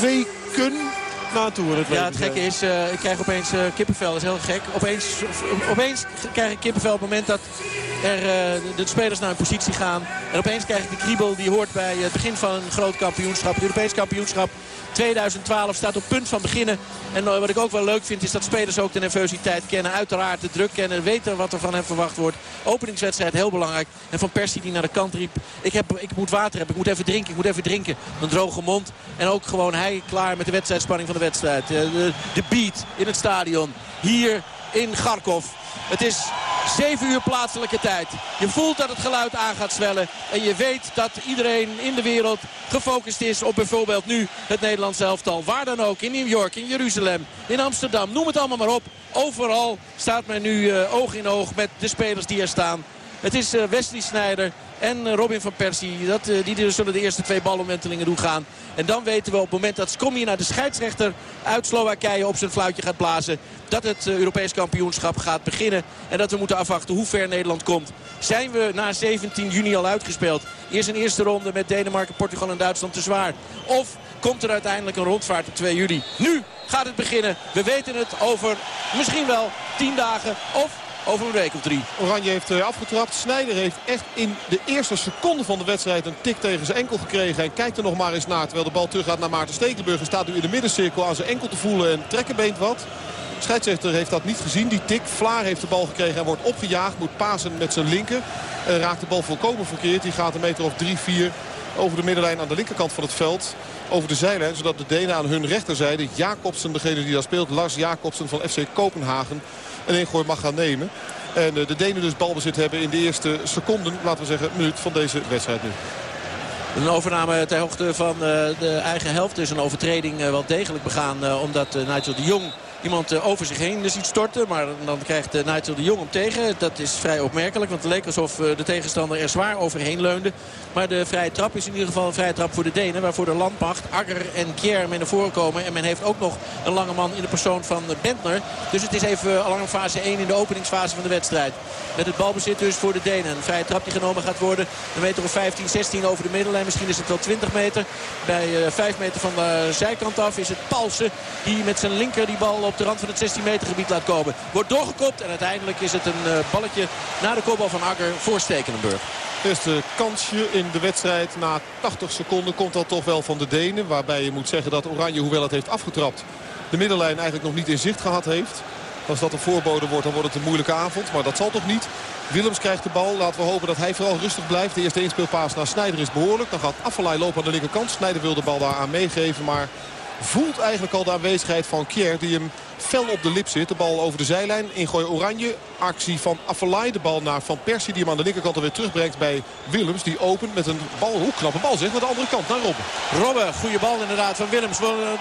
weken naartoe. Het ja, het gekke is, uh, ik krijg opeens uh, kippenvel. Dat is heel gek. Opeens, opeens krijg ik kippenvel op het moment dat er, uh, de spelers naar een positie gaan. En opeens krijg ik de kriebel die hoort bij het begin van een groot kampioenschap. Het Europees kampioenschap 2012 staat op punt van beginnen. En wat ik ook wel leuk vind is dat spelers ook de nervositeit kennen. Uiteraard de druk kennen. Weten wat er van hen verwacht wordt. Openingswedstrijd heel belangrijk. En Van Persie die naar de kant riep. Ik, heb, ik moet water hebben. Ik moet even drinken. Ik moet even drinken. Een droge mond. En ook gewoon hij klaar met de wedstrijdspanning van de wedstrijd. De, de beat in het stadion. Hier in Garkov. Het is 7 uur plaatselijke tijd. Je voelt dat het geluid aan gaat zwellen. En je weet dat iedereen in de wereld gefocust is op bijvoorbeeld nu het Nederlands elftal. Waar dan ook. In New York, in Jeruzalem, in Amsterdam. Noem het allemaal maar op. Overal staat men nu uh, oog in oog met de spelers die er staan. Het is uh, Wesley Sneijder en uh, Robin van Persie. Dat, uh, die zullen de eerste twee balomwentelingen doen gaan. En dan weten we op het moment dat Skomje naar de scheidsrechter uit Slowakije op zijn fluitje gaat blazen. Dat het Europees kampioenschap gaat beginnen. En dat we moeten afwachten hoe ver Nederland komt. Zijn we na 17 juni al uitgespeeld? Eerst een eerste ronde met Denemarken, Portugal en Duitsland te zwaar. Of komt er uiteindelijk een rondvaart op 2 juli? Nu gaat het beginnen. We weten het over misschien wel 10 dagen of over een week of drie. Oranje heeft uh, afgetrapt. Snijder heeft echt in de eerste seconde van de wedstrijd een tik tegen zijn enkel gekregen. En kijkt er nog maar eens naar. Terwijl de bal terug gaat naar Maarten Stekelenburg. Hij staat nu in de middencirkel aan zijn enkel te voelen en trekkenbeent wat. Scheidsrechter heeft dat niet gezien. Die tik. Vlaar heeft de bal gekregen en wordt opgejaagd. Moet pasen met zijn linker. En raakt de bal volkomen verkeerd. Die gaat een meter of 3-4 over de middenlijn aan de linkerkant van het veld. Over de zijlijn, zodat de Denen aan hun rechterzijde... Jacobsen, degene die daar speelt, Lars Jacobsen van FC Kopenhagen een ingooi mag gaan nemen. En eh, de Denen dus balbezit hebben in de eerste seconden, laten we zeggen, minuut van deze wedstrijd nu. Een overname ter hoogte van eh, de eigen helft is een overtreding eh, wel degelijk begaan. Omdat Nigel de Jong iemand eh, over zich heen ziet storten. Maar dan krijgt eh, Nigel de Jong hem tegen. Dat is vrij opmerkelijk. Want het leek alsof eh, de tegenstander er zwaar overheen leunde. Maar de vrije trap is in ieder geval een vrije trap voor de Denen. Waarvoor de landmacht, Agger en Kjer mee naar voren komen. En men heeft ook nog een lange man in de persoon van Bentner. Dus het is even alarmfase 1 in de openingsfase van de wedstrijd. Met het balbezit dus voor de Denen. Een vrije trap die genomen gaat worden. Een meter of 15, 16 over de middenlijn. Misschien is het wel 20 meter. Bij 5 meter van de zijkant af is het Palsen die met zijn linker die bal op de rand van het 16 meter gebied laat komen. Wordt doorgekopt en uiteindelijk is het een uh, balletje naar de kopbal van Agger voor Stekenenburg. Eerste kansje in de wedstrijd na 80 seconden komt dat toch wel van de Denen. Waarbij je moet zeggen dat Oranje, hoewel het heeft afgetrapt, de middenlijn eigenlijk nog niet in zicht gehad heeft. Als dat een voorbode wordt, dan wordt het een moeilijke avond. Maar dat zal toch niet. Willems krijgt de bal. Laten we hopen dat hij vooral rustig blijft. De eerste inspeelpaas naar Snijder is behoorlijk. Dan gaat Affelay lopen aan de linkerkant. Snijder wil de bal daar aan meegeven. Maar voelt eigenlijk al de aanwezigheid van Kier die hem fel op de lip zit. De bal over de zijlijn. Ingooi oranje. Actie van Affelay. De bal naar Van Persie die hem aan de linkerkant alweer terugbrengt bij Willems. Die opent met een bal. Hoe knappe bal zeg. Naar de andere kant naar Robben. Robben. Goede bal inderdaad van Willems.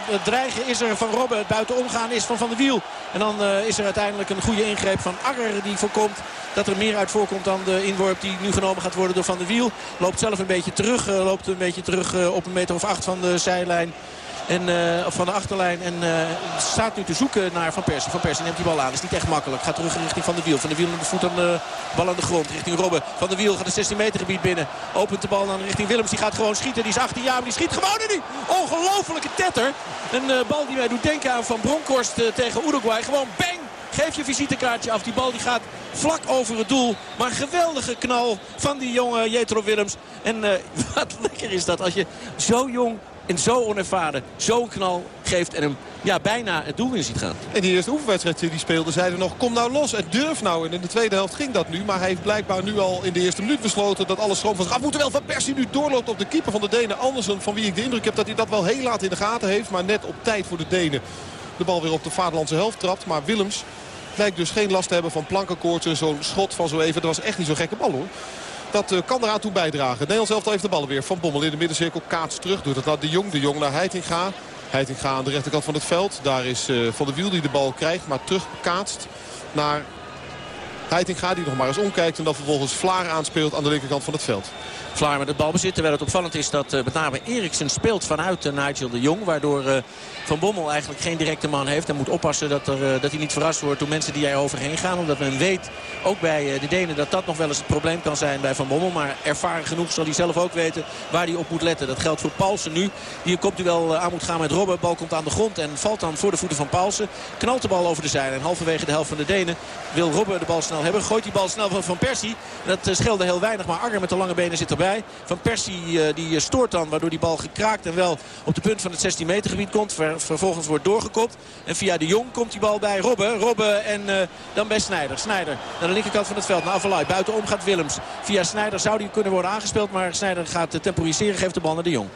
Het dreigen is er van Robben. Het buiten omgaan is van Van der Wiel. En dan uh, is er uiteindelijk een goede ingreep van Agger die voorkomt dat er meer uit voorkomt dan de inworp die nu genomen gaat worden door Van der Wiel. Loopt zelf een beetje terug. Uh, loopt een beetje terug op een meter of acht van de zijlijn. En, uh, van de achterlijn. En uh, staat nu te zoeken naar Van Persie. Van Persie neemt die bal aan. is niet echt makkelijk. Gaat terug richting Van de Wiel. Van de Wiel met de voet aan de bal aan de grond. Richting Robben. Van de Wiel gaat de 16 meter gebied binnen. Opent de bal dan richting Willems. Die gaat gewoon schieten. Die is 18 jaar. Maar die schiet gewoon in die ongelofelijke tetter. Een uh, bal die mij doet denken aan Van Bronkhorst tegen Uruguay. Gewoon bang. Geef je visitekaartje af. Die bal die gaat vlak over het doel. Maar een geweldige knal van die jonge Jetro Willems. En wat lekker is dat als je zo jong en zo onervaren zo'n knal geeft en hem ja, bijna het doel in ziet gaan. En die eerste oefenwedstrijd die speelde zeiden nog kom nou los en durf nou. En in de tweede helft ging dat nu. Maar hij heeft blijkbaar nu al in de eerste minuut besloten dat alles schoon zich af moet. Terwijl Van Persie nu doorloopt op de keeper van de Denen. Andersen van wie ik de indruk heb dat hij dat wel heel laat in de gaten heeft. Maar net op tijd voor de Denen de bal weer op de vaderlandse helft trapt. Maar Willems lijkt dus geen last te hebben van plankenkoorts en zo'n schot van zo even. Dat was echt niet zo'n gekke bal hoor. Dat uh, kan eraan toe bijdragen. Nederlands elftal heeft de bal weer. Van Bommel in de middencirkel kaats terug. Doet het naar De Jong. De Jong naar Heitinga. Heitinga aan de rechterkant van het veld. Daar is uh, Van der Wiel die de bal krijgt. Maar terugkaatst naar Heitinga die nog maar eens omkijkt en dan vervolgens Vlaar aanspeelt aan de linkerkant van het veld. Vlaar met het balbezit. Terwijl het opvallend is dat met name Eriksen speelt vanuit Nigel de Jong. Waardoor Van Bommel eigenlijk geen directe man heeft. En moet oppassen dat, er, dat hij niet verrast wordt door mensen die er overheen gaan. Omdat men weet, ook bij de Denen, dat dat nog wel eens het probleem kan zijn bij Van Bommel. Maar ervaren genoeg zal hij zelf ook weten waar hij op moet letten. Dat geldt voor Paulsen nu. Die een kopduel aan moet gaan met Robben. Bal komt aan de grond en valt dan voor de voeten van Paulsen. Knalt de bal over de zijlijn. En halverwege de helft van de Denen wil Robben de bal snel hebben. Gooit die bal snel van Van Persie. Dat scheelde heel weinig, maar Arger met de lange benen zit erbij. Van Persie die stoort dan, waardoor die bal gekraakt en wel op de punt van het 16 meter gebied komt. vervolgens wordt doorgekopt. En via de Jong komt die bal bij Robben. Robben en uh, dan bij Snijder. Snijder naar de linkerkant van het veld. Naar Avalai. Buitenom gaat Willems. Via Snijder zou die kunnen worden aangespeeld. Maar Snijder gaat temporiseren. Geeft de bal naar de Jong.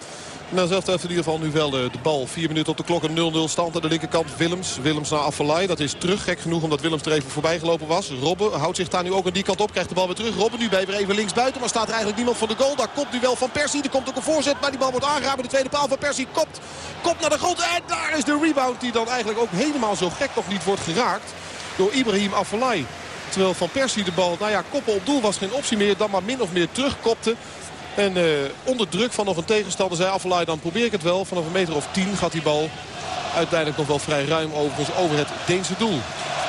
Nou, zelf heeft in ieder geval nu wel de, bal. Vier minuten op de klok, een 0-0 stand aan de linkerkant. Willems, Willems naar Affelay. Dat is terug, gek genoeg, omdat Willems er even voorbij gelopen was. Robben houdt zich daar nu ook aan die kant op, krijgt de bal weer terug. Robben nu bij weer even links buiten, maar staat er eigenlijk niemand voor de goal. Daar komt nu wel van Persie, er komt ook een voorzet, maar die bal wordt aangeraakt de tweede paal van Persie. Kopt, kopt naar de grond en daar is de rebound die dan eigenlijk ook helemaal zo gek nog niet wordt geraakt. Door Ibrahim Affelay. Terwijl Van Persie de bal, nou ja, koppen op doel was geen optie meer. Dan maar min of meer terugkopte. En uh, onder druk van nog een tegenstander zei Affelay, dan probeer ik het wel. Vanaf een meter of tien gaat die bal uiteindelijk nog wel vrij ruim overigens over het Deense doel.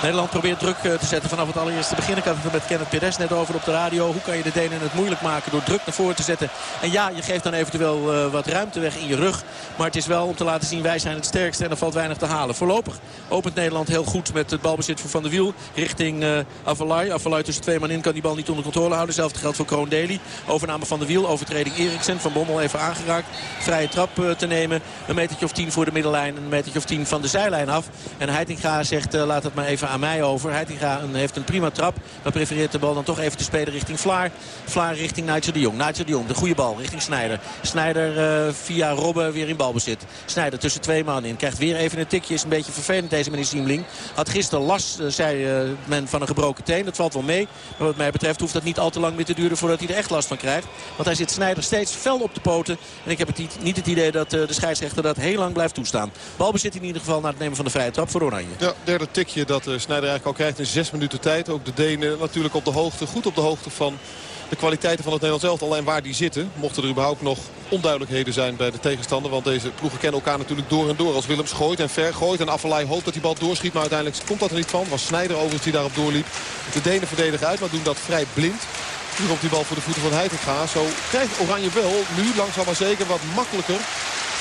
Nederland probeert druk eh, te zetten vanaf het allereerste begin. Ik had het met Kenneth Perez net over op de radio. Hoe kan je de Denen het moeilijk maken door druk naar voren te zetten. En ja, je geeft dan eventueel uh, wat ruimte weg in je rug. Maar het is wel om te laten zien wij zijn het sterkste en er valt weinig te halen. Voorlopig opent Nederland heel goed met het balbezit voor Van der Wiel richting uh, Avalai. Avalai tussen twee man in kan die bal niet onder controle houden. Hetzelfde geldt voor Kroon Dely. Overname Van der Wiel, overtreding Eriksen. Van Bommel even aangeraakt. Vrije trap te nemen. Een metertje of tien voor de middellijn. Een metertje of tien van de zijlijn af. En Heitinga zegt laat het maar even aan mij over. Heitinga heeft een prima trap. Maar prefereert de bal dan toch even te spelen richting Vlaar. Vlaar richting Nigel de Jong. Nigel de Jong, de goede bal richting Snijder. Snijder uh, via Robben weer in balbezit. Snijder tussen twee man in. Krijgt weer even een tikje. Is een beetje vervelend deze meneer Siemling. Had gisteren last, uh, zei men, van een gebroken teen. Dat valt wel mee. Maar wat mij betreft hoeft dat niet al te lang meer te duren voordat hij er echt last van krijgt. Want hij zit Snijder steeds fel op de poten. En ik heb het niet, het idee dat de scheidsrechter dat heel lang blijft toestaan. Balbezit in ieder geval naar het nemen van de vrije trap voor Oranje. Ja, derde tikje dat Snijder eigenlijk al krijgt in zes minuten tijd. Ook de Denen natuurlijk op de hoogte, goed op de hoogte van de kwaliteiten van het Nederlands elftal en waar die zitten. Mochten er überhaupt nog onduidelijkheden zijn bij de tegenstander. Want deze ploegen kennen elkaar natuurlijk door en door. Als Willems gooit en ver gooit en Affelay hoopt dat die bal doorschiet. Maar uiteindelijk komt dat er niet van. Was Snijder overigens die daarop doorliep. De Denen verdedigen uit, maar doen dat vrij blind. Nu komt die bal voor de voeten van Heitinga. Zo krijgt Oranje wel nu langzaam maar zeker wat makkelijker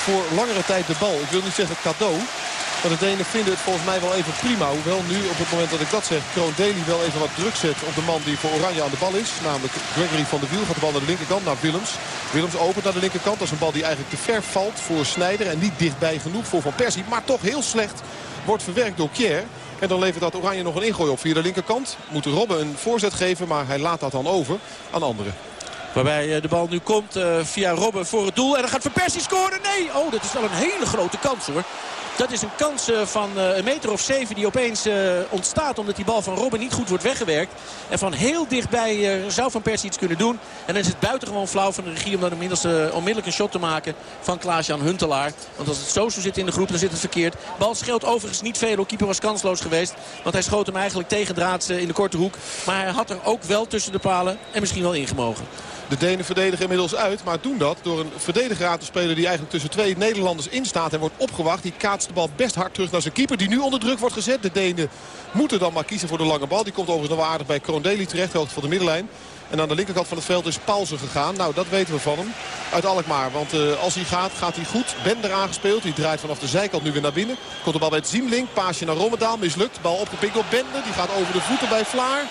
voor langere tijd de bal. Ik wil niet zeggen cadeau. De Denen vinden het volgens mij wel even prima. Hoewel nu op het moment dat ik dat zeg Kroon Dely wel even wat druk zet op de man die voor Oranje aan de bal is. Namelijk Gregory van der Wiel gaat de bal naar de linkerkant naar Willems. Willems opent naar de linkerkant. Dat is een bal die eigenlijk te ver valt voor Snijder. En niet dichtbij genoeg voor Van Persie. Maar toch heel slecht wordt verwerkt door Kier. En dan levert dat Oranje nog een ingooi op via de linkerkant. Moet Robben een voorzet geven, maar hij laat dat dan over aan anderen. Waarbij de bal nu komt uh, via Robben voor het doel. En dan gaat Van Persie scoren. Nee, oh, dat is wel een hele grote kans hoor. Dat is een kans van een meter of zeven die opeens ontstaat. Omdat die bal van Robben niet goed wordt weggewerkt. En van heel dichtbij zou Van Persie iets kunnen doen. En dan is het buitengewoon flauw van de regie om dan onmiddellijk een shot te maken van Klaas-Jan Huntelaar. Want als het zo zo zit in de groep dan zit het verkeerd. Bal scheelt overigens niet veel. De keeper was kansloos geweest. Want hij schoot hem eigenlijk tegen draad in de korte hoek. Maar hij had er ook wel tussen de palen en misschien wel ingemogen. De Denen verdedigen inmiddels uit. Maar doen dat door een verdediger aan te spelen die eigenlijk tussen twee Nederlanders instaat. En wordt opgewacht. Die de bal best hard terug naar zijn keeper. Die nu onder druk wordt gezet. De Denen moeten dan maar kiezen voor de lange bal. Die komt overigens nog aardig bij Kroondeli terecht. Hoogte van de middenlijn. En aan de linkerkant van het veld is Paulsen gegaan. Nou, dat weten we van hem. Uit Alkmaar. Want uh, als hij gaat, gaat hij goed. Bender aangespeeld. Die draait vanaf de zijkant nu weer naar binnen. Komt de bal bij het Ziemling. Paasje naar Rommedaal. Mislukt. Bal opgepikt door Bender. Die gaat over de voeten bij Vlaar.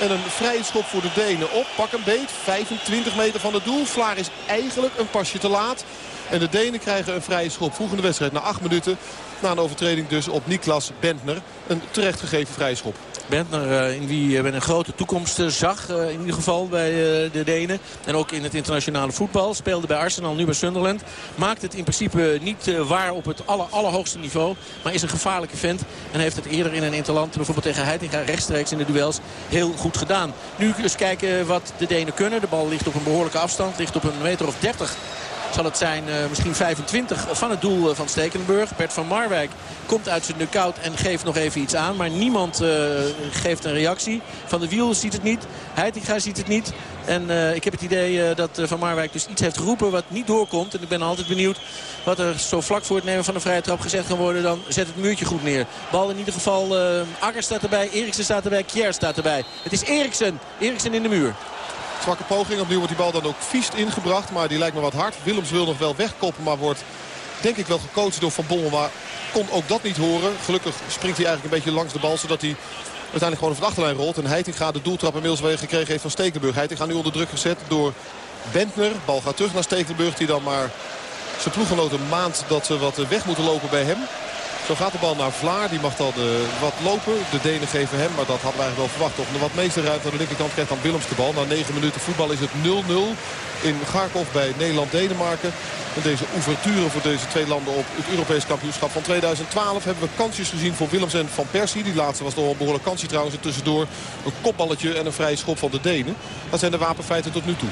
En een vrije schop voor de Denen op. Pak een beet. 25 meter van het doel. Vlaar is eigenlijk een pasje te laat. En de Denen krijgen een vrije schop vroeg in de wedstrijd. Na 8 minuten. Na een overtreding dus op Niklas Bentner. Een terecht gegeven vrije schop. Bentner, in wie men een grote toekomst zag. In ieder geval bij de Denen. En ook in het internationale voetbal. Speelde bij Arsenal, nu bij Sunderland. Maakt het in principe niet waar op het aller, allerhoogste niveau. Maar is een gevaarlijke vent. En heeft het eerder in een interland, bijvoorbeeld tegen Heitinga, rechtstreeks in de duels, heel goed gedaan. Nu eens kijken wat de Denen kunnen. De bal ligt op een behoorlijke afstand. Ligt op een meter of 30 zal het zijn misschien 25 van het doel van Stekelenburg. Bert van Marwijk komt uit zijn dugout en geeft nog even iets aan. Maar niemand geeft een reactie. Van de Wiel ziet het niet. Heitinga ziet het niet. En ik heb het idee dat Van Marwijk dus iets heeft geroepen wat niet doorkomt. En ik ben altijd benieuwd wat er zo vlak voor het nemen van de vrije trap gezegd kan worden. Dan zet het muurtje goed neer. Bal in ieder geval. Akker staat erbij. Eriksen staat erbij. Kjer staat erbij. Het is Eriksen. Eriksen in de muur. Zwakke poging. Opnieuw wordt die bal dan ook vies ingebracht. Maar die lijkt me wat hard. Willems wil nog wel wegkoppen. Maar wordt denk ik wel gecoacht door Van Bommel. Maar kon ook dat niet horen. Gelukkig springt hij eigenlijk een beetje langs de bal. Zodat hij uiteindelijk gewoon over de achterlijn rolt. En Heitinga de doeltrap inmiddels weer gekregen heeft van Stekenburg. Heitinga nu onder druk gezet door Bentner. Bal gaat terug naar Stekenburg. Die dan maar zijn ploeggenoot een maand dat ze wat weg moeten lopen bij hem. Zo gaat de bal naar Vlaar. Die mag dan uh, wat lopen. De Denen geven hem, maar dat hadden we eigenlijk wel verwacht. Of wat meeste ruimte aan de linkerkant krijgt dan Willems de bal. Na 9 minuten voetbal is het 0-0 in Garkov bij Nederland-Denemarken. En deze ouverture voor deze twee landen op het Europees kampioenschap van 2012 hebben we kansjes gezien voor Willems en Van Persie. Die laatste was nog een behoorlijk kansje trouwens. En tussendoor een kopballetje en een vrije schop van de Denen. Dat zijn de wapenfeiten tot nu toe.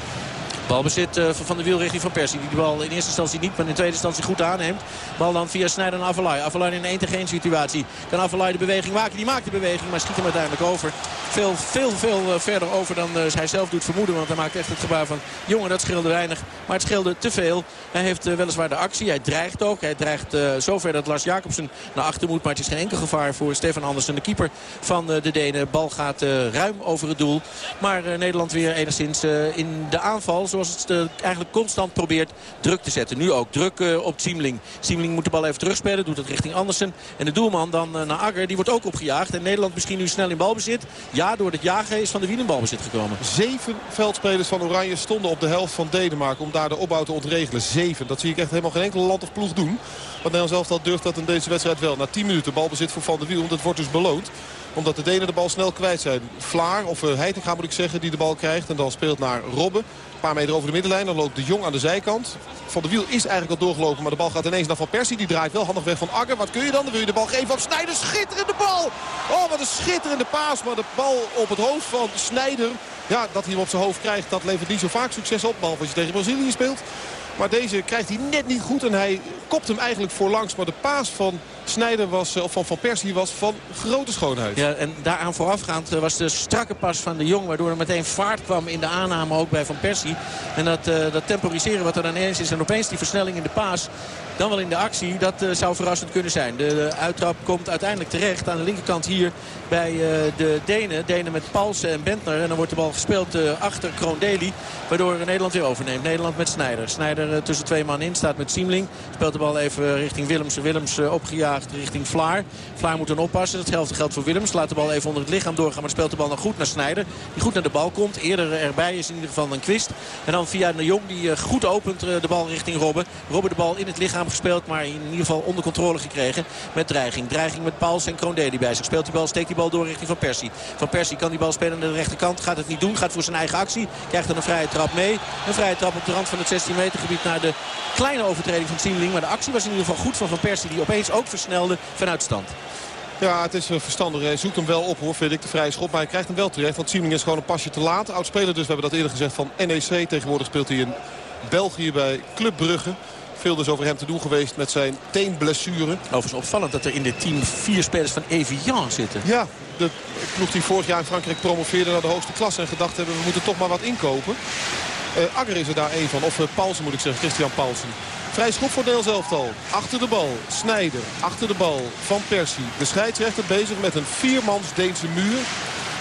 Balbezit uh, van de wiel richting Van Persie. Die de bal in eerste instantie niet, maar in tweede instantie goed aanneemt. Bal dan via Snijder naar Avalai. Avalai in een 1 tegen 1 situatie. Kan Avalai de beweging maken? Die maakt de beweging, maar schiet hem uiteindelijk over. Veel, veel, veel uh, verder over dan uh, hij zelf doet vermoeden. Want hij maakt echt het gebaar van, jongen dat scheelde weinig. Maar het scheelde te veel. Hij heeft weliswaar de actie. Hij dreigt ook. Hij dreigt zover dat Lars Jacobsen naar achter moet. Maar het is geen enkel gevaar voor Stefan Andersen, de keeper van de Denen. Bal gaat ruim over het doel. Maar Nederland weer enigszins in de aanval. Zoals het eigenlijk constant probeert druk te zetten. Nu ook druk uh, op Siemling. Siemling moet de bal even terugspelen. Doet het richting Andersen. En de doelman dan uh, naar Agger. Die wordt ook opgejaagd. En Nederland misschien nu snel in balbezit. Ja, door het jagen is Van de Wiel in balbezit gekomen. Zeven veldspelers van Oranje stonden op de helft van Denemarken. Om daar de opbouw te ontregelen. Zeven. Dat zie ik echt helemaal geen enkel land of ploeg doen. Want Nederland zelf al durft dat in deze wedstrijd wel. Na 10 minuten balbezit voor Van der Wiel. Dat wordt dus beloond omdat de Denen de bal snel kwijt zijn. Vlaar, of Heitinga moet ik zeggen, die de bal krijgt. En dan speelt naar Robben. Een paar meter over de middenlijn. Dan loopt de Jong aan de zijkant. Van de Wiel is eigenlijk al doorgelopen. Maar de bal gaat ineens naar Van Persie. Die draait wel handig weg van Agger. Wat kun je dan? Dan wil je de bal geven op Snijder. Schitterende bal! Oh, wat een schitterende paas. Maar de bal op het hoofd van Snijder. Ja, dat hij hem op zijn hoofd krijgt, dat levert niet zo vaak succes op. Behalve als je tegen Brazilië speelt. Maar deze krijgt hij net niet goed. En hij kopt hem eigenlijk voorlangs. Maar de paas van Snijder was, eh, of van Van Persie was van grote schoonheid. Ja, en daaraan voorafgaand eh, was de strakke pas van de Jong. Waardoor er meteen vaart kwam in de aanname ook bij Van Persie. En dat, uh, dat temporiseren wat er dan eens is. En opeens die versnelling in de paas. Dan wel in de actie. Dat zou verrassend kunnen zijn. De, uittrap komt uiteindelijk terecht aan de linkerkant hier bij de Denen. Denen met Paulsen en Bentner. En dan wordt de bal gespeeld achter Kroondeli. Waardoor Nederland weer overneemt. Nederland met Snijder. Snijder tussen twee man in. Staat met Siemling. Speelt de bal even richting Willems. Willems opgejaagd richting Vlaar. Vlaar moet dan oppassen. Hetzelfde geldt voor Willems. Laat de bal even onder het lichaam doorgaan. Maar speelt de bal nog goed naar Snijder. Die goed naar de bal komt. Eerder erbij is in ieder geval een kwist. En dan via de Jong die goed opent de bal richting Robben. Robben de bal in het lichaam gespeeld. Maar in ieder geval onder controle gekregen met dreiging. Dreiging met Pauls en Kroondeli bij zich. Speelt die bal, steekt die bal door richting Van Persie. Van Persie kan die bal spelen aan de rechterkant. Gaat het niet doen. Gaat voor zijn eigen actie. Krijgt dan een vrije trap mee. Een vrije trap op de rand van het 16 meter gebied naar de kleine overtreding van Siemling. Maar de actie was in ieder geval goed van Van Persie. Die opeens ook versnelde vanuit stand. Ja, het is verstandig. Hij zoekt hem wel op hoor, vind ik, de vrije schop. Maar hij krijgt hem wel terecht, want Siemling is gewoon een pasje te laat. Oudspeler dus, we hebben dat eerder gezegd, van NEC. Tegenwoordig speelt hij in België bij Club Brugge. Veel dus over hem te doen geweest met zijn teenblessure. Overigens opvallend dat er in dit team vier spelers van Evian zitten. Ja, de ploeg die vorig jaar in Frankrijk promoveerde naar de hoogste klasse. En gedacht hebben, we moeten toch maar wat inkopen. Uh, Agger is er daar één van. Of uh, Paulsen moet ik zeggen, Christian Paulsen. Vrij schop voor elftal. Achter de bal. Snijder. Achter de bal. Van Persie. De scheidsrechter bezig met een viermans Deense muur.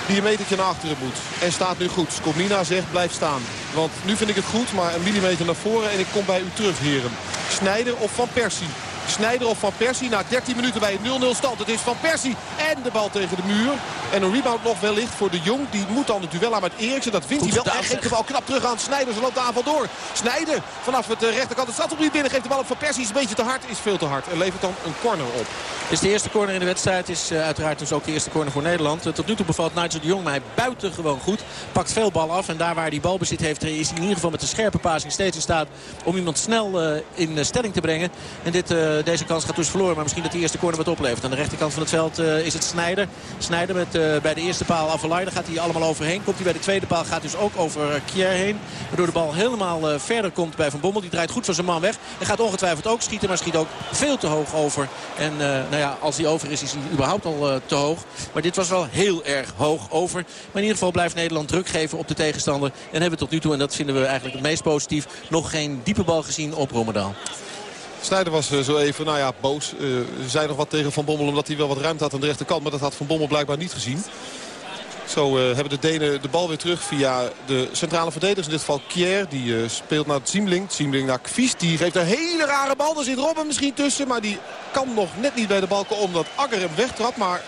Die een metertje naar achteren moet. En staat nu goed. Skomina zegt blijf staan. Want nu vind ik het goed, maar een millimeter naar voren. En ik kom bij u terug, heren. Snijder of Van Persie? Snijder of Van Persie na 13 minuten bij een 0-0 stand. Het is Van Persie en de bal tegen de muur. En een rebound nog wellicht voor de Jong. Die moet dan het duel aan met Eriksen. Dat vindt hij wel. Geeft de bal knap terug aan Snijder. Ze loopt de aanval door. Snijder vanaf het eh, rechterkant. Het staat op niet binnen. Geeft de bal op Van Persie. Is een beetje te hard. Is veel te hard. En levert dan een corner op. Het is de eerste corner in de wedstrijd. is uh, uiteraard dus ook de eerste corner voor Nederland. Uh, tot nu toe bevalt Nigel de Jong mij buitengewoon goed. Pakt veel bal af. En daar waar hij balbezit heeft is hij in ieder geval met de scherpe passing steeds in staat om iemand snel in stelling te brengen. En dit, deze kans gaat dus verloren. Maar misschien dat de eerste corner wat oplevert. Aan de rechterkant van het veld is het Snijder. Snijder met bij de eerste paal Avalai. Gaat hij allemaal overheen. Komt hij bij de tweede paal gaat dus ook over Kier heen. Waardoor de bal helemaal verder komt bij Van Bommel. Die draait goed van zijn man weg. En gaat ongetwijfeld ook schieten. Maar schiet ook veel te hoog over. En nou ja, als hij over is, is hij überhaupt al te hoog. Maar dit was wel heel erg hoog over. Maar in ieder geval blijft Nederland druk geven op de tegenstander. En hebben we tot nu toe, en dat vinden we eigenlijk het meest positief... nog geen diepe bal gezien op Romedaal. Snijder was eh, zo even, nou ja, boos. Uh, zei nog wat tegen Van Bommel omdat hij wel wat ruimte had aan de rechterkant. Maar dat had Van Bommel blijkbaar niet gezien. Zo uh, hebben de Denen de bal weer terug via de centrale verdedigers. In dit geval Kier, die speelt naar Ziemling. Ziemling naar Kvies, die geeft een hele rare bal. Daar zit Robben misschien tussen, maar die kan nog net niet bij de bal komen omdat Agger hem wegtrapt. Maar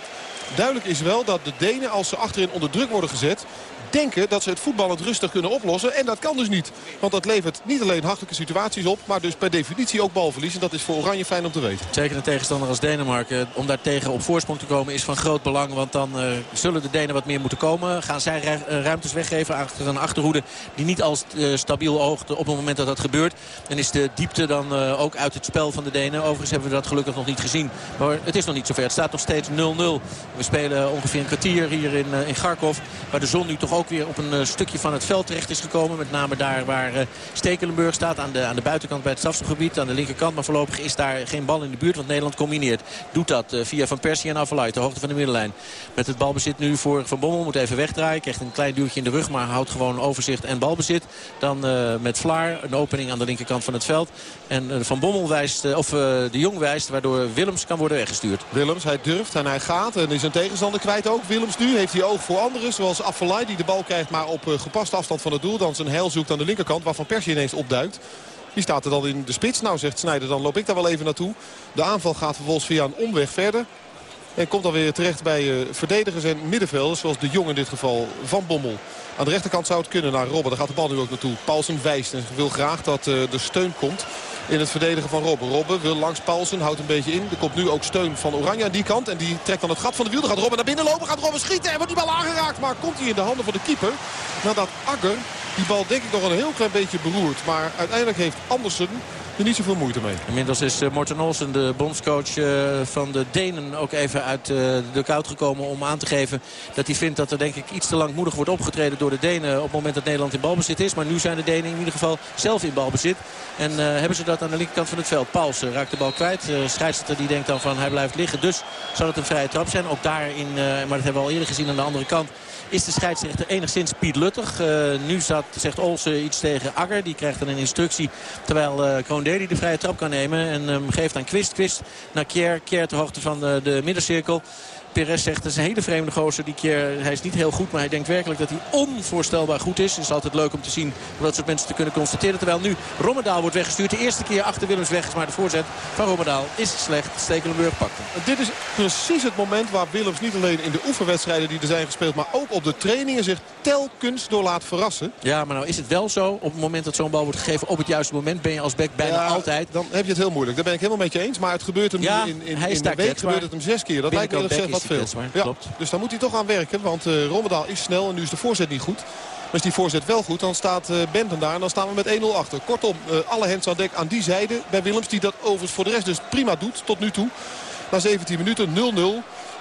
duidelijk is wel dat de Denen, als ze achterin onder druk worden gezet denken dat ze het voetballend rustig kunnen oplossen. En dat kan dus niet. Want dat levert niet alleen hartelijke situaties op... maar dus per definitie ook balverlies. En dat is voor Oranje fijn om te weten. Zeker een tegenstander als Denemarken. Om daar tegen op voorsprong te komen is van groot belang. Want dan uh, zullen de Denen wat meer moeten komen. Gaan zij eh, ruimtes weggeven achter een achterhoede... die niet als uh, stabiel oogt op het moment dat dat gebeurt. En is de diepte dan ook uit het spel van de Denen. Overigens hebben we dat gelukkig nog niet gezien. Maar het is nog niet zover. Het staat nog steeds 0-0. We spelen ongeveer een kwartier hier in, in Garkov. Waar de zon nu toch ook weer op een eh, stukje van het veld terecht is gekomen. Met name daar waar eh, Stekelenburg staat aan de, aan de buitenkant bij het strafgebied. Aan de linkerkant. Maar voorlopig is daar geen bal in de buurt. Want Nederland combineert. Doet dat eh, via Van Persie en Avalai. De hoogte van de middenlijn. Met het balbezit nu voor Van Bommel. Moet even wegdraaien. Krijgt een klein duwtje in de rug. Maar houdt gewoon overzicht en balbezit. Dan met Vlaar. Een opening aan de linkerkant van het veld. En Van Bommel wijst, of de Jong wijst. Waardoor Willems kan worden weggestuurd. Willems, hij durft en hij gaat. En is een tegenstander kwijt ook. Willems nu heeft hij oog voor anderen. Zoals Avalai die de bal krijgt maar op eh, gepaste afstand van het doel. Dan zijn heil zoekt aan de linkerkant waarvan Persie ineens opduikt. Die staat er dan in de spits. Nou zegt Snijder, dan loop ik daar wel even naartoe. De aanval gaat vervolgens via een omweg verder. En komt dan weer terecht bij uh, verdedigers en middenvelders. Zoals de Jong in dit geval van Bommel. Aan de rechterkant zou het kunnen naar Robben. Daar gaat de bal nu ook naartoe. Paulsen wijst en wil graag dat uh, er steun komt in het verdedigen van Robben. Robben wil langs Paulsen, houdt een beetje in. Er komt nu ook steun van Oranje aan die kant. En die trekt dan het gat van de wiel. Dan gaat Robben naar binnen lopen, gaat Robben schieten. En wordt die bal aangeraakt, maar komt hij in de handen van de keeper. Nadat Agger die bal denk ik nog een heel klein beetje beroerd. Maar uiteindelijk heeft Andersen er niet zoveel moeite mee. Inmiddels is uh, Morten Olsen, de bondscoach uh, van de Denen, ook even uit uh, de koud gekomen om aan te geven dat hij vindt dat er denk ik iets te langmoedig wordt opgetreden door de Denen op het moment dat Nederland in balbezit is. Maar nu zijn de Denen in ieder geval zelf in balbezit. En hebben ze dat aan de linkerkant van het veld. Paulsen raakt de bal kwijt. Scheidsrechter die denkt dan van hij blijft liggen. Dus zal het een vrije trap zijn. Ook daarin, maar dat hebben we al eerder gezien aan de andere kant is de scheidsrechter enigszins Piet Luttig. Uh, nu zat, zegt Olsen iets tegen Agger. Die krijgt dan een instructie terwijl uh, Kroon Deli de vrije trap kan nemen. En um, geeft aan Quist. Quist naar Kier. Kier ter hoogte van de, de middencirkel. Perez zegt, dat is een hele vreemde gozer. Die keer, hij is niet heel goed, maar hij denkt werkelijk dat hij onvoorstelbaar goed is. Het is altijd leuk om te zien om dat soort mensen te kunnen constateren. Terwijl nu Rommedaal wordt weggestuurd. De eerste keer achter Willems weg is, maar de voorzet van Rommedaal is slecht. Stekelenburg pakt hem. Dit is precies het moment waar Willems niet alleen in de oefenwedstrijden die er zijn gespeeld... maar ook op de trainingen zich telkens door laat verrassen. Ja, maar nou is het wel zo. Op het moment dat zo'n bal wordt gegeven op het juiste moment... ben je als back bijna altijd. Dan heb je het heel moeilijk. Daar ben ik helemaal met je eens. Maar het gebeurt hem ja, in, in, in, in de week gebeurt het hem zes keer. Dat lijkt me eerlijk gezegd wat veel. Ja, klopt. Dus daar moet hij toch aan werken. Want uh, Rommedaal is snel en nu is de voorzet niet goed. Maar is die voorzet wel goed, dan staat uh, Benten daar en dan staan we met 1-0 achter. Kortom, uh, alle hens aan dek aan die zijde bij Willems. Die dat overigens voor de rest dus prima doet tot nu toe. Na 17 minuten 0-0.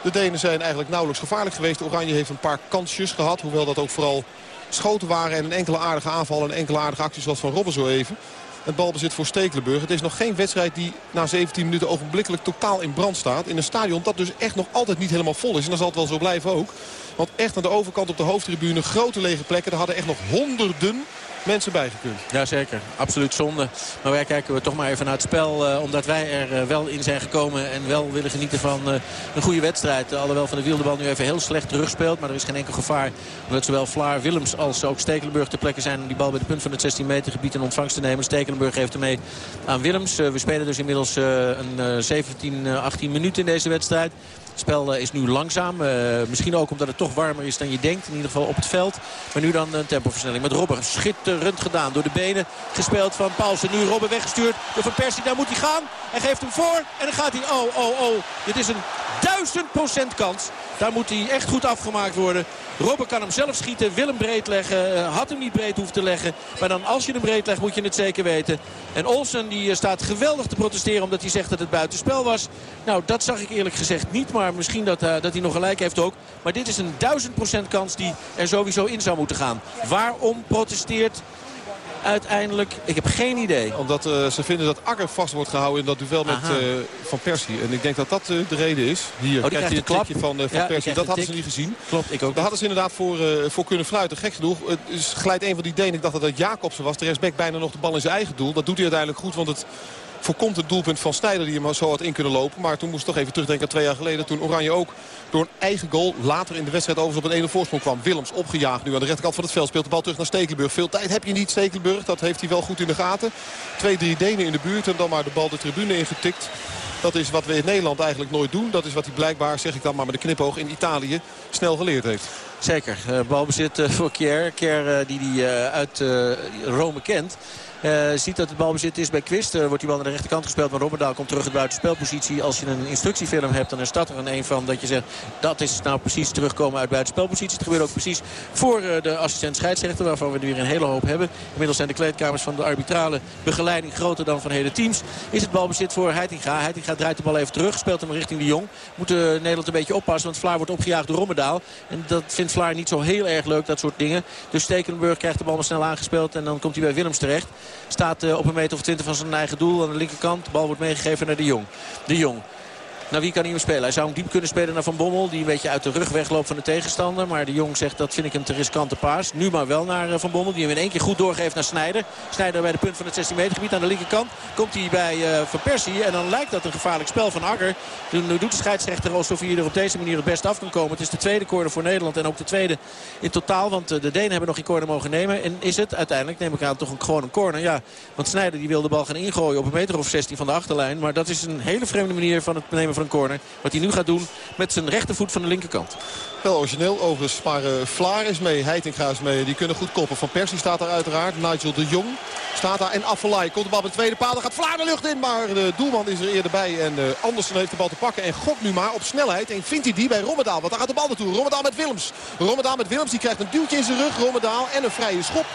De Denen zijn eigenlijk nauwelijks gevaarlijk geweest. Oranje heeft een paar kansjes gehad. Hoewel dat ook vooral schoten waren en een enkele aardige aanval en enkele aardige acties zoals van Robben zo even. Het balbezit voor Stekelenburg. Het is nog geen wedstrijd die na 17 minuten ogenblikkelijk totaal in brand staat. In een stadion dat dus echt nog altijd niet helemaal vol is. En dat zal het wel zo blijven ook. Want echt aan de overkant op de hoofdtribune grote lege plekken. Er hadden echt nog honderden mensen bijgekund. Jazeker, absoluut zonde. Maar wij kijken we toch maar even naar het spel. Uh, omdat wij er uh, wel in zijn gekomen en wel willen genieten van uh, een goede wedstrijd. alhoewel Van de Wiel de bal nu even heel slecht terugspeelt. Maar er is geen enkel gevaar. Omdat zowel Vlaar, Willems als ook Stekelenburg te plekken zijn... om die bal bij de punt van het 16 meter gebied in ontvangst te nemen. Stekelenburg geeft hem mee aan Willems. we spelen dus inmiddels een 17, 18 minuten in deze wedstrijd. Het spel is nu langzaam. Uh, misschien ook omdat het toch warmer is dan je denkt. In ieder geval op het veld. Maar nu dan een tempoversnelling met Robber. Schitterend gedaan door de benen. Gespeeld van Paulsen. Nu Robber weggestuurd door Van Persie. Daar moet hij gaan. Hij geeft hem voor. En dan gaat hij. Oh, oh, oh. Dit is een Duizend procent kans. Daar moet hij echt goed afgemaakt worden. Robben kan hem zelf schieten, wil hem breed leggen. Eh, had hem niet breed hoeven te leggen. Maar dan als je hem breed legt moet je het zeker weten. En Olsen die staat geweldig te protesteren omdat hij zegt dat het buitenspel was. Nou, dat zag ik eerlijk gezegd niet. Maar misschien dat, uh, dat hij nog gelijk heeft ook. Maar dit is een duizend procent kans die er sowieso in zou moeten gaan. Waarom protesteert uiteindelijk? Ik heb geen idee. Omdat uh, ze vinden dat Akker vast wordt gehouden in dat duel met uh, Van Persie. En ik denk dat dat uh, de reden is. Hier oh, krijg je een klapje van Van ja, Persie. Dat hadden ze niet gezien. Klopt, ik ook. Daar hadden ze inderdaad voor, voor kunnen fluiten. Gek genoeg. Het is glijdt een van die Denen. Ik dacht dat het Jacobsen was. De rechtsback bijna nog de bal in zijn eigen doel. Dat doet hij uiteindelijk goed. Want het voorkomt het doelpunt van Snijder die hem zo had in kunnen lopen. Maar toen moest toch even terugdenken aan twee jaar geleden. Toen Oranje ook door een eigen goal later in de wedstrijd overigens op een 1 voorsprong kwam. Willems opgejaagd nu aan de rechterkant van het veld. Speelt de bal terug naar Stekelenburg. Veel tijd heb je niet Stekelenburg. Dat heeft hij wel goed in de gaten. Twee, drie Denen in de buurt en dan maar de bal de tribune ingetikt. Dat is wat we in Nederland eigenlijk nooit doen. Dat is wat hij blijkbaar, zeg ik dan maar met de knipoog in Italië, snel geleerd heeft. Zeker. Uh, balbezit uh, voor Kier. Kier uh, die hij uit Rome kent. Uh, ziet dat het balbezit is bij Quist. Uh, wordt die bal naar de rechterkant gespeeld. Maar Robbendaal komt terug in buitenspelpositie. Als je een instructiefilm hebt, dan is dat er een, een van dat je zegt... dat is nou precies terugkomen uit buitenspelpositie. Het gebeurt ook precies voor uh, de assistent scheidsrechter. Waarvan we er weer een hele hoop hebben. Inmiddels zijn de kleedkamers van de arbitrale begeleiding groter dan van hele teams. Is het balbezit voor Heitinga. Heitinga draait de bal even terug. Speelt hem richting de Jong. Moet Nederland een beetje oppassen. Want Vlaar wordt opgejaagd door Rommendaal. En dat vindt Vlaar niet zo heel erg leuk, dat soort dingen. Dus Stekelenburg krijgt de bal maar snel aangespeeld. En dan komt hij bij Willems terecht. Staat uh, op een meter of 20 van zijn eigen doel aan de linkerkant. De bal wordt meegegeven naar de Jong. De Jong nou, wie kan hij spelen? Hij zou hem diep kunnen spelen naar Van Bommel. Die een beetje uit de rug wegloopt van de tegenstander. Maar de Jong zegt dat vind ik hem te riskante paas. Nu maar wel naar eh, Van Bommel. Die hem in één keer goed doorgeeft naar Snijder. Snijder bij de punt van het 16 meter gebied aan de linkerkant. Komt hij bij uh, Van Persie. En dan lijkt dat een gevaarlijk spel van Agger. Toen doet de scheidsrechter alsof hij er op deze manier het best af kan komen. Het is de tweede corner voor Nederland. En ook de tweede in totaal. Want de Denen hebben nog geen corner mogen nemen. En is het uiteindelijk, neem ik aan, toch een, gewoon een corner. Ja, want Snijder die wil de bal gaan ingooien op een meter of 16 van de achterlijn. Maar dat is een hele vreemde manier van het nemen corner. Wat hij nu gaat doen met zijn rechtervoet van de linkerkant. Wel origineel overigens, maar uh, Vlaar is mee, Heitinga is mee. Die kunnen goed koppen. Van Persie staat daar uiteraard. Nigel de Jong staat daar. En Affelay komt de bal met de tweede paal. Dan gaat Vlaar de lucht in, maar de doelman is er eerder bij. En uh, Andersen heeft de bal te pakken en gokt nu maar op snelheid. En vindt hij die bij Rommedaal, want daar gaat de bal naartoe. Rommedaal met Willems. Rommedaal met Willems, die krijgt een duwtje in zijn rug. Rommedaal en een vrije schop.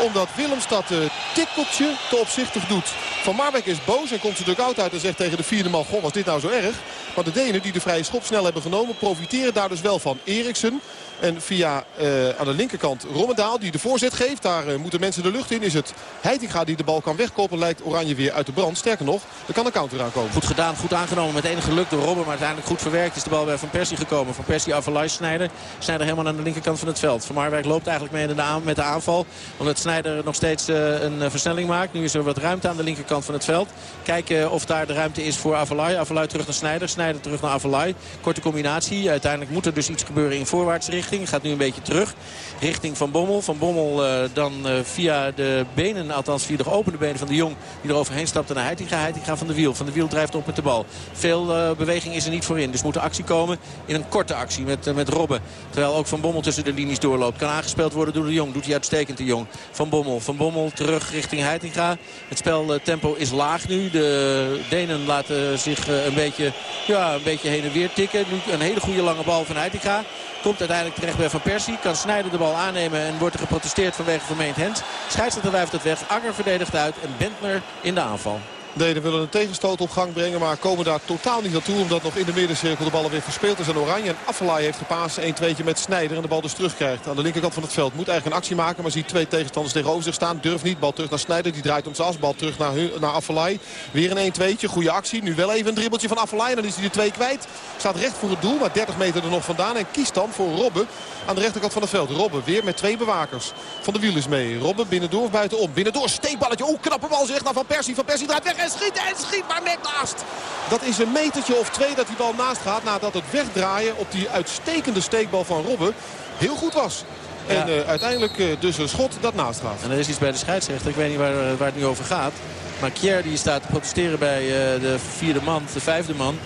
Omdat Willems dat uh, tikkeltje te opzichtig doet. Van Marbeck is boos en komt zijn dugout uit en zegt tegen de vierde man... Goh, was dit nou zo erg? Maar de Denen die de vrije schop snel hebben genomen... profiteren daar dus wel van. Eriksen en via uh, aan de linkerkant Rommendaal die de voorzet geeft. Daar uh, moeten mensen de lucht in. Is het Heitinga die de bal kan wegkopen. Lijkt Oranje weer uit de brand. Sterker nog, er kan een counter aankomen. Goed gedaan, goed aangenomen. Met enige geluk door Robben. Maar uiteindelijk goed verwerkt is de bal bij Van Persie gekomen. Van Persie Avalai Snijder. Snijder helemaal aan de linkerkant van het veld. Van Marwijk loopt eigenlijk mee de met de aanval. Omdat Snijder nog steeds uh, een versnelling maakt. Nu is er wat ruimte aan de linkerkant van het veld. Kijken of daar de ruimte is voor Avalai. Avalai terug naar Snijder. Snijder terug naar Avalai. Korte combinatie. Uiteindelijk moet er dus iets gebeuren in voorwaartsrichting. Gaat nu een beetje terug richting Van Bommel. Van Bommel uh, dan uh, via de benen, althans via de geopende benen van de Jong... die er overheen stapte naar Heitinga. Heitinga van de Wiel. Van de Wiel drijft op met de bal. Veel uh, beweging is er niet voor in. Dus moet er actie komen in een korte actie met, met Robben. Terwijl ook Van Bommel tussen de linies doorloopt. Kan aangespeeld worden door de Jong. Doet hij uitstekend de Jong. Van Bommel. Van Bommel terug richting Heitinga. Het speltempo is laag nu. De Denen laten zich een, beetje, ja, een beetje heen en weer tikken. Nu een hele goede lange bal van Heitinga. Komt uiteindelijk terecht bij Van Persie. Kan Snijder de bal aannemen en wordt er geprotesteerd vanwege vermeend Hens. Scheidsrechter wijft het weg. Anger verdedigt uit en Bentner in de aanval. Denen willen een tegenstoot op gang brengen. Maar komen daar totaal niet naartoe. Omdat nog in de middencirkel de bal weer verspeeld is aan Oranje. En Affelay heeft gepaast. 1 2 met Snijder. En de bal dus terugkrijgt. Aan de linkerkant van het veld. Moet eigenlijk een actie maken. Maar ziet twee tegenstanders tegenover zich staan. Durft niet. Bal terug naar Snijder. Die draait om zijn as. Bal terug naar, naar. Weer een 1 2 Goede actie. Nu wel even een dribbeltje van Affelay. En dan is hij de twee kwijt. Staat recht voor het doel. Maar 30 meter er nog vandaan. En kiest dan voor Robben aan de rechterkant van het veld. Robben weer met twee bewakers. Van de wiel is mee. Robben binnendoor of buitenom. Binnendoor. Steekballetje. Oeh, knappe bal zeg naar Van Persie. Van Persie draait weg en schiet en schiet maar net naast. Dat is een metertje of twee dat die bal naast gaat. Nadat het wegdraaien op die uitstekende steekbal van Robben heel goed was. En ja. uh, uiteindelijk uh, dus een schot dat naast gaat. En er is iets bij de scheidsrechter. Ik weet niet waar, waar het nu over gaat. Maar Kier die staat te protesteren bij uh, de vierde man, de vijfde man.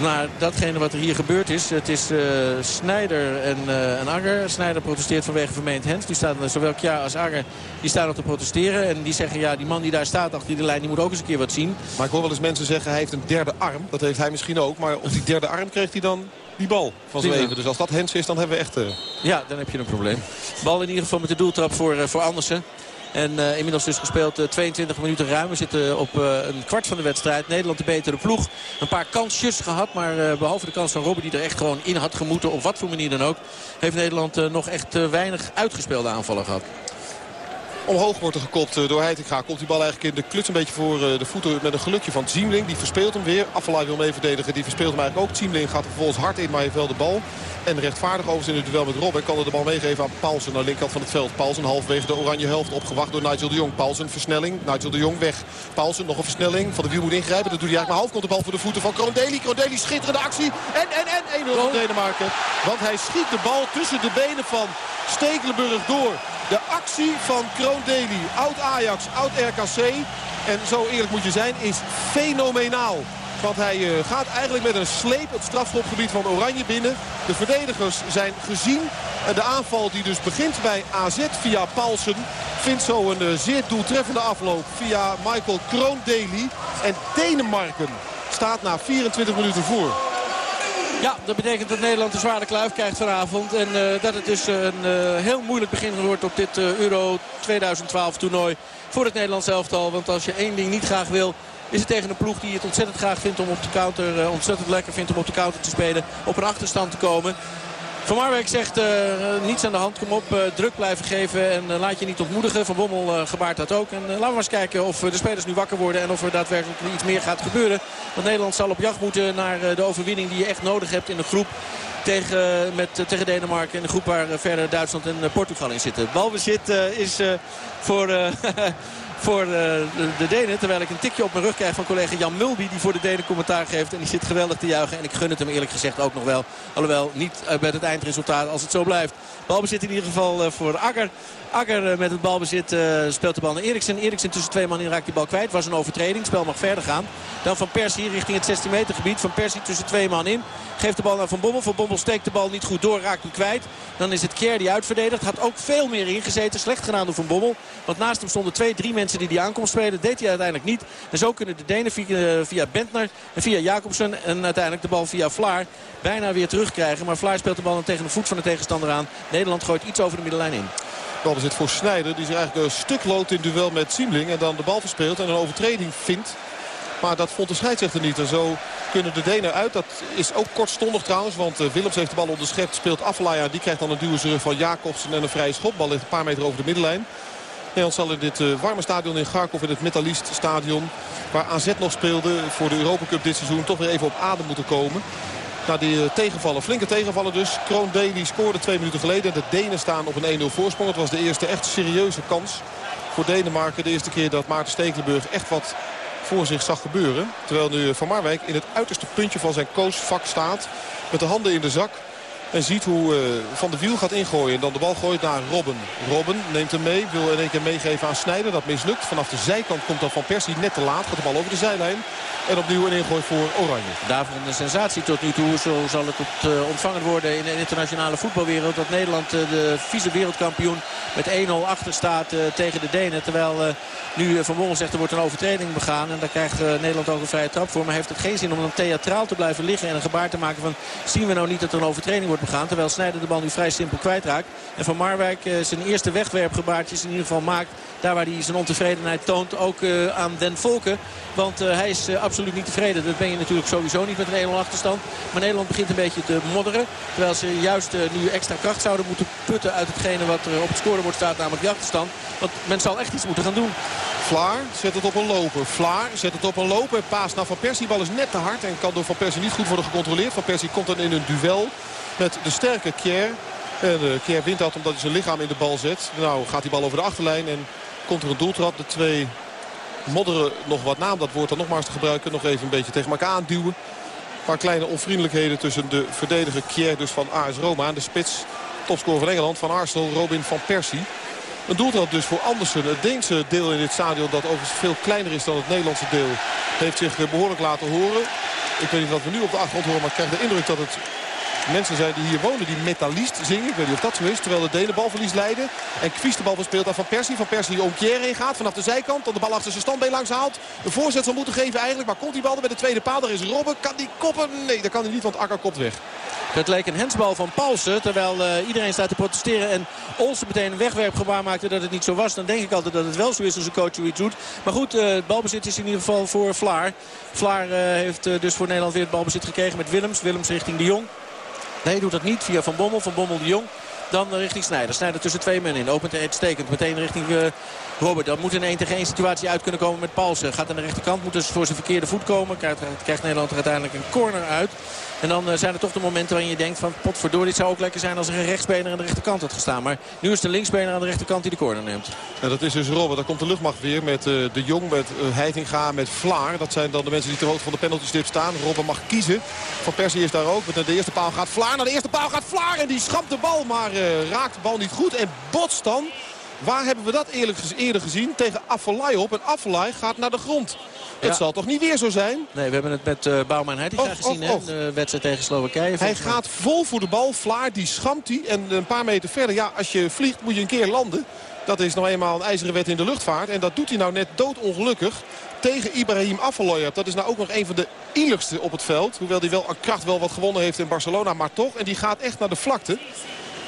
Naar datgene wat er hier gebeurd is. Het is uh, Snijder en, uh, en Anger. Snijder protesteert vanwege vermeend Hens. Die staan, zowel Kja als Anger die staan op te protesteren. En die zeggen, ja, die man die daar staat achter die lijn... die moet ook eens een keer wat zien. Maar ik hoor wel eens mensen zeggen, hij heeft een derde arm. Dat heeft hij misschien ook. Maar op die derde arm kreeg hij dan die bal van Zweven. Dus als dat Hens is, dan hebben we echt... Uh... Ja, dan heb je een probleem. Bal in ieder geval met de doeltrap voor, voor Andersen. En uh, inmiddels dus gespeeld uh, 22 minuten ruim. We zitten op uh, een kwart van de wedstrijd. Nederland de betere ploeg. Een paar kansjes gehad. Maar behalve de kans van Robben die er echt gewoon in had gemoeten. Op wat voor manier dan ook. Heeft Nederland nog echt weinig uitgespeelde aanvallen gehad. Omhoog wordt er gekopt eh, door Heitinga. Komt die bal eigenlijk in de kluts een beetje voor eh, de voeten met een gelukje van Ziemling. Die verspeelt hem weer. Afvalai wil mee verdedigen. Die verspeelt hem eigenlijk ook. Ziemling gaat er vervolgens hard in, maar heeft wel de bal. En rechtvaardig overigens in het duel met Robben. Kan er de bal meegeven aan Paulsen naar de linkerkant van het veld. Paulsen halfwege de oranje helft opgewacht door Nigel de Jong. Paulsen versnelling. Nigel de Jong weg. Paulsen nog een versnelling. Van de wiel moet ingrijpen. Dat doet hij eigenlijk maar half. Komt de bal voor de voeten van Kroondeli. Kroondeli schitterende actie. En, en, en 1-0 voor Denemarken. Want hij schiet de bal tussen de benen van Stekelenburg door. De actie van Kroon Deli, oud Ajax, oud RKC. En zo eerlijk moet je zijn, is fenomenaal. Want hij uh, gaat eigenlijk met een sleep het strafschopgebied van Oranje binnen. De verdedigers zijn gezien. En de aanval die dus begint bij AZ via Paulsen... vindt zo een uh, zeer doeltreffende afloop via Michael Kroon-Deli. En Denemarken staat na 24 minuten voor. Ja, dat betekent dat Nederland een zware kluif krijgt vanavond. En uh, dat het dus een uh, heel moeilijk begin wordt op dit Euro 2012 toernooi voor het Nederlands elftal. Want als je één ding niet graag wil, is het tegen een ploeg die het ontzettend graag vindt om op de counter, ontzettend lekker vindt om op de counter te spelen, op een achterstand te komen. Van Marwijk zegt uh, niets aan de hand. Kom op, uh, druk blijven geven en uh, laat je niet ontmoedigen. Van Bommel gebaart dat ook. En laten we eens kijken of de spelers nu wakker worden. En of er daadwerkelijk iets meer gaat gebeuren. Want Nederland zal op jacht moeten naar de overwinning die je echt nodig hebt in de groep. Tegen, met, tegen Denemarken. In de groep waar verder Duitsland en Portugal in zitten. Balbezit is voor voor de, de, Denen. Terwijl ik een tikje op mijn rug krijg van collega Jan Mulby. Die voor de Denen commentaar geeft. En die zit geweldig te juichen. En ik gun het hem eerlijk gezegd ook nog wel. Alhoewel niet met het eindresultaat als het zo blijft. Balbezit in ieder geval voor Akker. Akker met het balbezit speelt de bal naar Eriksen. Eriksen tussen twee man in raakt die bal kwijt. Was een overtreding. spel mag verder gaan. Dan Van Persie richting het 16 meter gebied. Van Persie tussen twee man in. Geeft de bal naar Van Bommel. Van Bommel steekt de bal niet goed door. Raakt hem kwijt. Dan is het Kier die uitverdedigt. Had ook veel meer ingezeten. Slecht gedaan door Van Bommel. Want naast hem stonden twee, drie mensen die die aankomst spelen. Deed hij uiteindelijk niet. En zo kunnen de Denen via, via Bentner en via Jacobsen. En uiteindelijk de bal via Vlaar bijna weer terugkrijgen. Maar Vlaar speelt de bal dan tegen de voet van de tegenstander aan. Nederland gooit iets over de middenlijn in. Balbezit voor Snijder. Die zich eigenlijk een stuk loopt in duel met Siemling. En dan de bal verspeelt en een overtreding vindt. Maar dat vond de scheidsrechter niet. En zo kunnen de Denen uit. Dat is ook kortstondig trouwens. Want uh, Willems heeft de bal onderschept. Speelt Affelaya. Die krijgt dan een duwse van Jacobsen en een vrije schop. Bal ligt een paar meter over de middenlijn. Nederland zal in dit uh, warme stadion in Garkov in het Metalist stadion. Waar AZ nog speelde voor de Europa Cup dit seizoen. Toch weer even op adem moeten komen. Na die uh, tegenvallen, flinke tegenvallen dus. Kroon Deli scoorde twee minuten geleden. De Denen staan op een 1-0 voorsprong. Het was de eerste echt serieuze kans voor Denemarken. De eerste keer dat Maarten Stekelenburg echt wat voor zich zag gebeuren. Terwijl nu Van Marwijk in het uiterste puntje van zijn coachvak staat. Met de handen in de zak. En ziet hoe uh, Van de Wiel gaat ingooien. En dan de bal gooit naar Robben. Robben neemt hem mee. Wil in één keer meegeven aan Snijder. Dat mislukt. Vanaf de zijkant komt dan Van Persie net te laat. Gaat de bal over de zijlijn. En opnieuw een ingooi voor Oranje. Daarvoor een sensatie tot nu toe. Zo zal het op, uh, ontvangen worden in de internationale voetbalwereld. Dat Nederland uh, de vieze wereldkampioen met 1-0 achter staat tegen de Denen. Terwijl nu Van zegt er wordt een overtreding begaan. En daar krijgt Nederland ook een vrije trap voor. Maar heeft het geen zin om dan theatraal te blijven liggen. En een gebaar te maken van zien we nou niet dat er een overtreding wordt begaan. Terwijl Snijder de bal nu vrij simpel kwijtraakt. En Van Marwijk zijn eerste wegwerpgebaartjes in ieder geval maakt. Daar waar hij zijn ontevredenheid toont. Ook aan Den Volken. Want hij is absoluut niet tevreden. Dat ben je natuurlijk sowieso niet met een 1-0 achterstand. Maar Nederland begint een beetje te modderen. Terwijl ze juist nu extra kracht zouden moeten putten uit hetgene wat er op het scorebord staat. Namelijk die achterstand. Want men zal echt iets moeten gaan doen. Vlaar zet het op een loper. Vlaar zet het op een loper. Paas naar Van Persie. Bal is net te hard en kan door Van Persie niet goed worden gecontroleerd. Van Persie komt dan in een duel met de sterke Kier. En uh, Kier wint dat omdat hij zijn lichaam in de bal zet. Nou gaat die bal over de achterlijn en komt er een doeltrap. De twee modderen nog wat naam. Dat woord dan nogmaals te gebruiken. Nog even een beetje tegen elkaar aanduwen. Een paar kleine onvriendelijkheden tussen de verdediger Kier dus van AS Roma. En de spits, topscorer van Engeland, van Arsenal, Robin van Persie. Een doeltrap dus voor Andersen. Het Deense deel in dit stadion dat overigens veel kleiner is dan het Nederlandse deel. Heeft zich behoorlijk laten horen. ik weet niet wat we nu op de achtergrond horen, maar ik krijg de indruk dat het mensen zijn die hier wonen die metalist zingen. Ik weet niet of dat zo is. Terwijl de Denen balverlies leiden. En Kvies de bal verspeelt aan Van Persie. Van Persie die om Kjær heen gaat. Vanaf de zijkant. Dan de bal achter zijn standbeen langs haalt. Een voorzet zal moeten geven eigenlijk. Maar komt die bal er bij de tweede paal? Daar is Robben. Kan die koppen? Nee, dat kan hij niet, want Akker kopt weg. Het leek een hensbal van Paulsen. Terwijl uh, iedereen staat te protesteren. En Olsen meteen een wegwerpgebaar maakte dat het niet zo was. Dan denk ik altijd dat het wel zo is als een coach zoiets doet. Maar goed, uh, het balbezit is in ieder geval voor Vlaar. Vlaar uh, heeft dus voor Nederland weer het balbezit gekregen met Willems. Willems richting de Jong. Nee, doet dat niet via Van Bommel. Van Bommel de Jong. Dan richting Snijder. Snijder tussen twee men in. Opent uitstekend. Meteen richting Robert. Dan moet een 1 tegen 1 situatie uit kunnen komen met Paulsen. Gaat aan de rechterkant. Moet dus voor zijn verkeerde voet komen. Krijgt, krijgt Nederland er uiteindelijk een corner uit. En dan uh, zijn er toch de momenten waarin je denkt van potverdorie. Dit zou ook lekker zijn als er een rechtsbener aan de rechterkant had gestaan. Maar nu is de linksbener aan de rechterkant die de corner neemt. Ja, dat is dus Robert. Dan komt de luchtmacht weer met uh, De Jong, met uh, Heitinga, met Vlaar. Dat zijn dan de mensen die ter hoogte van de penaltystip staan. Robert mag kiezen. Van Persie is daar ook. Met de eerste paal gaat Vlaar. Naar de eerste paal gaat Vlaar. En die schamt de bal. Maar raakt de bal niet goed. En botst dan. Waar hebben we dat eerlijk, eerder gezien? Tegen Affelay op. En Affelay gaat naar de grond. Het zal toch niet weer zo zijn? Nee, we hebben het met uh, Bouwman Heitinga oh, gezien. Oh, oh. De wedstrijd tegen Slowakije. Hij gaat vol voor de bal. Vlaar, die schamt hij. En een paar meter verder, ja, als je vliegt moet je een keer landen. Dat is nou eenmaal een ijzeren wet in de luchtvaart. En dat doet hij nou net doodongelukkig tegen Ibrahim Affeloyab. Dat is nou ook nog een van de eerlijkste op het veld. Hoewel hij wel aan kracht wel wat gewonnen heeft in Barcelona. Maar toch. En die gaat echt naar de vlakte.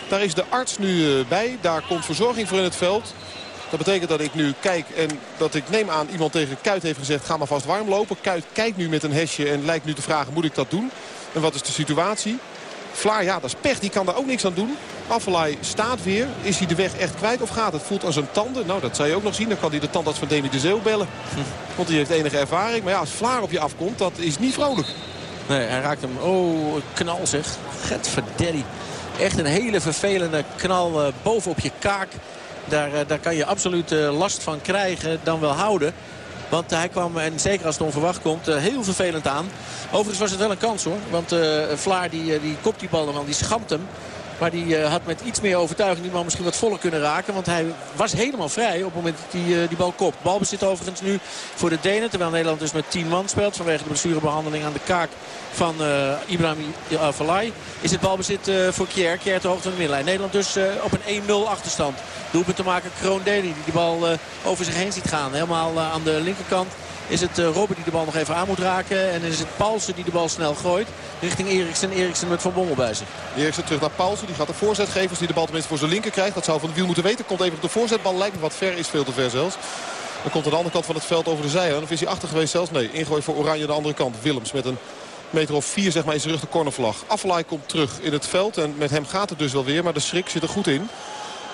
Daar is de arts nu bij. Daar komt verzorging voor in het veld. Dat betekent dat ik nu kijk en dat ik neem aan iemand tegen Kuit heeft gezegd... ga maar vast warm lopen. Kuit kijkt nu met een hesje en lijkt nu te vragen moet ik dat doen? En wat is de situatie? Vlaar, ja, dat is pech. Die kan daar ook niks aan doen. Affelay staat weer. Is hij de weg echt kwijt of gaat het? Voelt als een tanden. Nou, dat zou je ook nog zien. Dan kan hij de tandarts van Demi de Zeeuw bellen. Want die heeft enige ervaring. Maar ja, als Vlaar op je afkomt, dat is niet vrolijk. Nee, hij raakt hem. Oh, knal zeg. Get verdaddy. Echt een hele vervelende knal uh, bovenop je kaak. Daar, uh, daar kan je absoluut uh, last van krijgen, dan wel houden. Want hij kwam, en zeker als het onverwacht komt, heel vervelend aan. Overigens was het wel een kans hoor. Want Vlaar die, die kopt die bal nog die schamt hem. Maar die uh, had met iets meer overtuiging die man misschien wat voller kunnen raken. Want hij was helemaal vrij op het moment dat hij uh, die bal kopt. Balbezit overigens nu voor de Denen. Terwijl Nederland dus met 10 man speelt. Vanwege de blessurebehandeling aan de kaak van uh, Ibrahim Afellay. Is het balbezit voor Kjær. Kjær te hoogte van de middenlijn. Nederland dus op een 1-0 achterstand. Doelpunt te maken Kroon Deli die die bal over zich heen ziet gaan. Helemaal aan de linkerkant is het uh, Robben die de bal nog even aan moet raken. En is het Paulsen die de bal snel gooit. Richting Eriksen. Eriksen met Van Bommel bij zich. Eriksen terug naar Paulsen. Die gaat de voorzet geven. Als die de bal tenminste voor zijn linker krijgt. Dat zou van de wiel moeten weten. Komt even op de voorzetbal. Lijkt me wat ver. Is veel te ver zelfs. Dan komt aan de andere kant van het veld over de zijlijn. Of is hij achter geweest zelfs? Nee. Ingooi voor Oranje de andere kant. Willems met een meter of vier zeg maar, in zijn rug de cornervlag. Aflaai komt terug in het veld. En met hem gaat het dus wel weer. Maar de schrik zit er goed in.